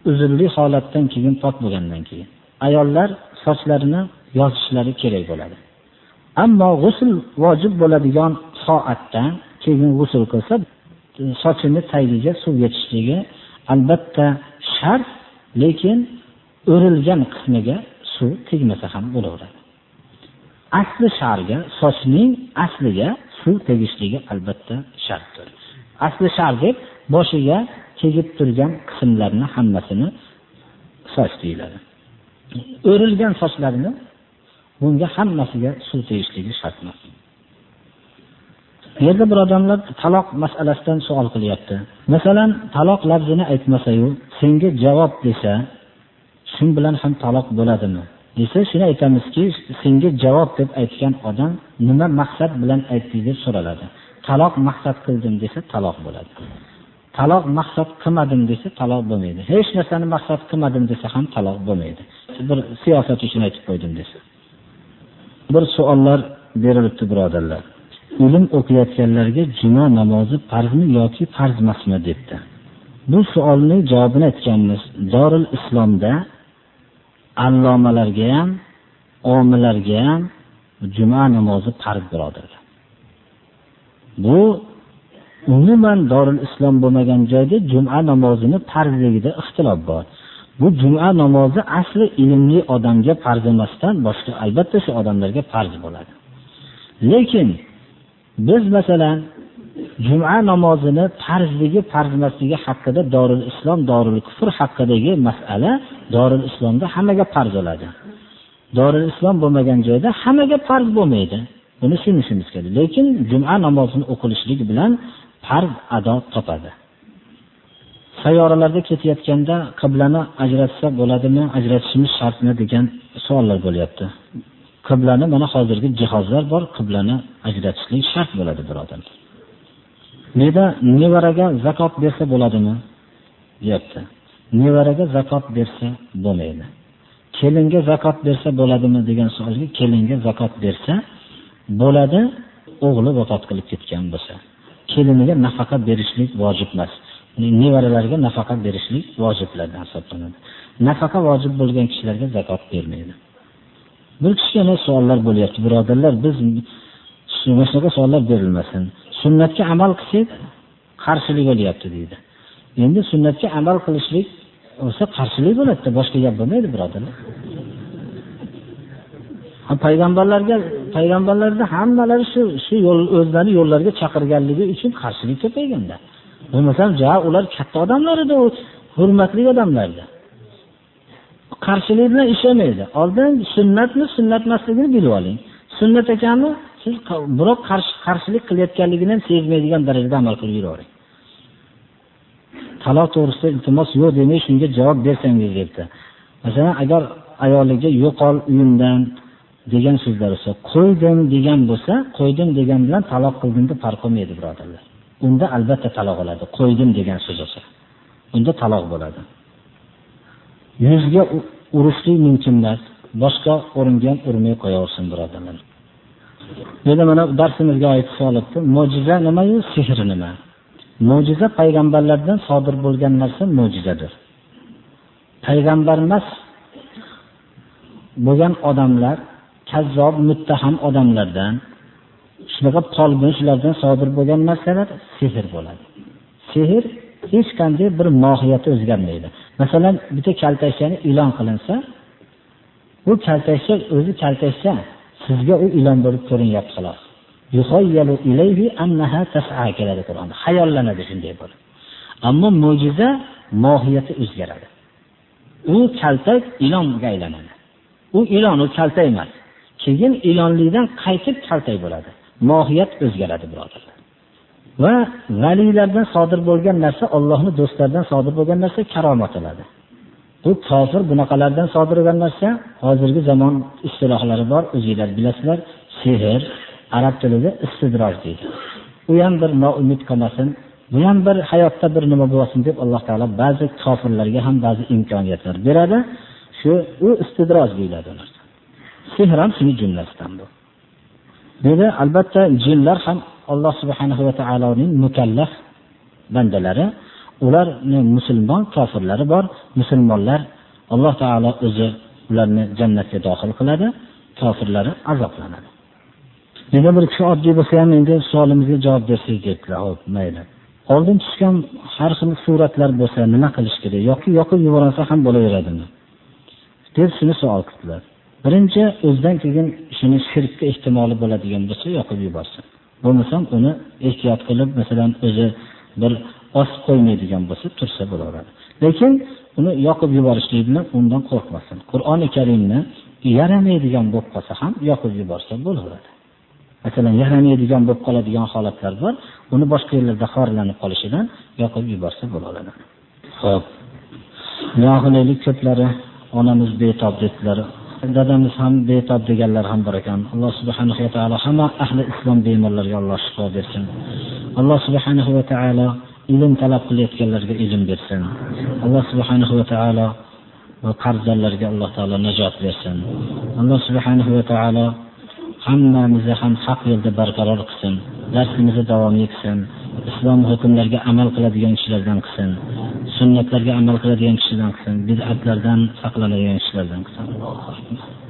Uzrli holatdan keyin pok bo'lgandan keyin ayollar sochlarini yozishlari kerak bo'ladi. Ammo g'usl vojib bo'ladigan soatda keyin g'usl qilsa, sochini tagiga suv yetishligi albatta shart, lekin o'rilgan qismiga suv tegmasa ham bo'laveradi. Asli sharga, sochning asliga suv tegishligi albatta shartdir. Asli shar deb boshiga tegib turgan qismlarni hammasini soch deyiladi. O'rilgan sochlarini bunga hammasiga suv tegishligi shart emas. Bu yerda bir odamlar taloq masalasidan savol qilyapti. Masalan, taloq lafzini aytmasa-yu, senga javob desa, shun bilan ham taloq bo'ladimi? desa, shuni aytamizki, senga javob deb aytgan odam nima maqsad bilan aytdi deb so'raladi. Taloq maqsad qildim desa, taloq bo'ladi. Taloq maqsad qilmadim desa, taloq bo'lmaydi. Hech narsani maqsad qilmadim desa ham taloq bo'lmaydi. Bir siyosat uchun aytib qo'ydim desa. Bir savollar berilibdi birodarlar. Ilm o'qiyotganlarga juma namozi farzmi yoki farz emasmi debdi. Bu savolning javobini aytganmiz. Dorul Islomda allomalarga ham, omilarga ham juma namozi farz birodarlar. Bu umuman Dorul Islom bo'lmagan joyda juma namozini farzligida ixtilof bor. Bu juma namozi asli ilmli odamga farz emasdan boshqa albatta shu odamlarga farz bo'ladi. Lekin biz masalan juma namozini farzligi farzmasligi haqida Dorul Islom, Dorul Kufr haqidagi masala Dorul Islomda hammaga farz bo'ladi. Dorul Islom bo'lmagan joyda hammaga farz bo'lmaydi. Buni tushunishimiz kerak. Lekin juma namozini o'qilishligi bilan farz ado topadi. sayyoralarda ketayotganda qiblani ajratsa bo'ladimi, ajratishimiz shartmi degan savollar bo'lyapti. Qiblani mana hozirgi jihozlar bor, qiblani ajratishlik shart bo'ladi birodar. Neda nevaraga zakot bersa bo'ladimi? deyapti. Nevaraga zakot bersa bo'lmaydi. Kelinga zakot bersa bo'ladimi degan savolga kelinga zakot bersa bo'ladi, o'g'li vafot qilib ketgan bo'lsa. keliniga nafaqa berishlik vojib emas. nevaralarga nafaqa berishlik vojiblardan hisoblanadi. Nafaqa vojib bo'lgan kishilarga zakot bermaydi. Bir kichkina savollar bo'lyapti, birodarlar, biz mana shunaqa savollar berilmasin. Sunnatga amal qilsak, qarshilik bo'lyapti deydi. Endi sunnatga amal qilishlik bo'lsa qarshilik bo'ladi, boshqa gap bo'lmaydi, birodarlar. payg'ambarlarga payg'ambarlarda hammalari shu shu yo'l o'zlari yo'llarga chaqirganligi uchun qarshilik ko'payganda. Bo'lmasam, ja ular katta odamlar edi, hurmatli odamlar edi. Qarshilik bilan ishlamaydi. Oldin sunnatni, sunnat emasligini bilib oling. Sunnat ekanmi? Siz biroq qarshi qarshilik qilayotganligini ham sezmaydigan darajada amal qilib yuravering. Taloq to'g'risida iltimos yo'q demay shunga javob bersangiz debdi. Masalan, agar ayoliga yo'qol uyimdan degan so'zlar bo'lsa, qo'ydim degan bo'lsa, qo'ydim degan bilan taloq qildim deb farq qilmaydi, birodarlar. Unda albatta taloq bo'ladi, qo'ydim degan so'z bo'lsa. Unda taloq bo'ladi. Yuzga urishlik mumkin emas. Boshqa o'ringa urmay qo'yaversin, birodarlar. Yana mana darsimizga oid holatda mo'jiza nimayu sehr nima? Mo'jiza payg'ambarlardan sodir bo'lgan narsa mo'jizadir. Payg'ambar emas bo'lgan odamlar kazzob, muttaham odamlardan shunaqa folbin shulardan sodir bo'lgan narsalar sehr bo'ladi. Sehr hech qanday bir mohiyati o'zgarmaydi. Masalan, bitta kaltakchani e'lon qilinsa, bu kaltakcha o'zi kaltakcha sizga u ilon bo'lib ko'rinyapti xolos. Yuhayyalu ilayhi annaha tas'a keladi Qur'onda. Hayollanadi shunday bo'lib. Ammo mo'jiza mohiyati o'zgaradi. U kaltak ilonga aylanadi. U ilon, u kaltak emas. keyin ilonlikdan qaytib kaltak bo'ladi. Mohiyat o'zgaradi, birodarlar. Va valilardan sodir bo'lgan narsa, Allohning do'stlaridan sodir bo'lgan narsa karomat bo'ladi. Bu kofir bunaqalardan sodir bo'lgan narsa hozirgi zamon istilohlari bor, o'zingizlar bilasizlar, sehr, arab tilida istidroj deydi. U ham bir noumid qolmasin, bu ham bir hayotda bir nima bo'lsin deb Alloh taolo ba'zi kofirlarga ham ba'zi imkoniyatlar beradi. Shu u istidroj deyiladi ular. Sehr ham shuni jumlasidan bu. Dedi albatta jinlar ham Alloh subhanahu va taoloning mukallaf bandalari, ularni musulmon kofirlari bor, musulmonlar Alloh taolo o'zi ularni jannatga daxil qiladi, kofirlari azoblanadi. Nega bir kishi oddiy bo'lsa ham endi savolimizga javob bersangiz debdilar. Xo'p, mayli. Oldin tushgan har xil suratlar bo'lsa nima qilish kerak yoki yoqib yuborsa ham bo'laveradimi? deb shuni savol qildilar. Birinchi o'zidan keyin shuni shirkka ehtimoli bo'ladigan bo'lsa yoqib yuborsin. Bo'lmasam uni ehtiyot qilib, masalan, o'zi bir osib qo'ymaydigan bo'lsa tursa bo'laveradi. Lekin uni yoqib yuborishlik bilan undan qo'rqmasin. Qur'oni Karimni yaramaydigan bo'lib qolsa ham yoqib yuborsa bo'laveradi. Masalan, yaramaydigan bo'lib qoladigan holatlar bor, uni boshqa yerlarda xorlanib qolishidan yoqib yuborsa bo'laveradi. Xo'p. Yo'qlik ko'plari onamiz betob dedilar. Dadamiz ham betob deganlar ham bor ekan. Alloh subhanahu va taolo hamma ahli islom bemorlarga Alloh shifo bersin. Alloh subhanahu va taolo ilm talab qilayotganlarga ilm bersin. Alloh subhanahu va taolo va qarzdorlarga Alloh taolo najot bersin. Alloh subhanahu va taolo hammamizni ham haq yo'lda barqaror qilsin. Darsimizni davom etsin. Islom hukmlariga amal qiladigan kishilardan qilsin. Sunnatlarga amal qiladigan kishilardan qilsin. Bid'atlardan saqlanadigan kishilardan qilsin.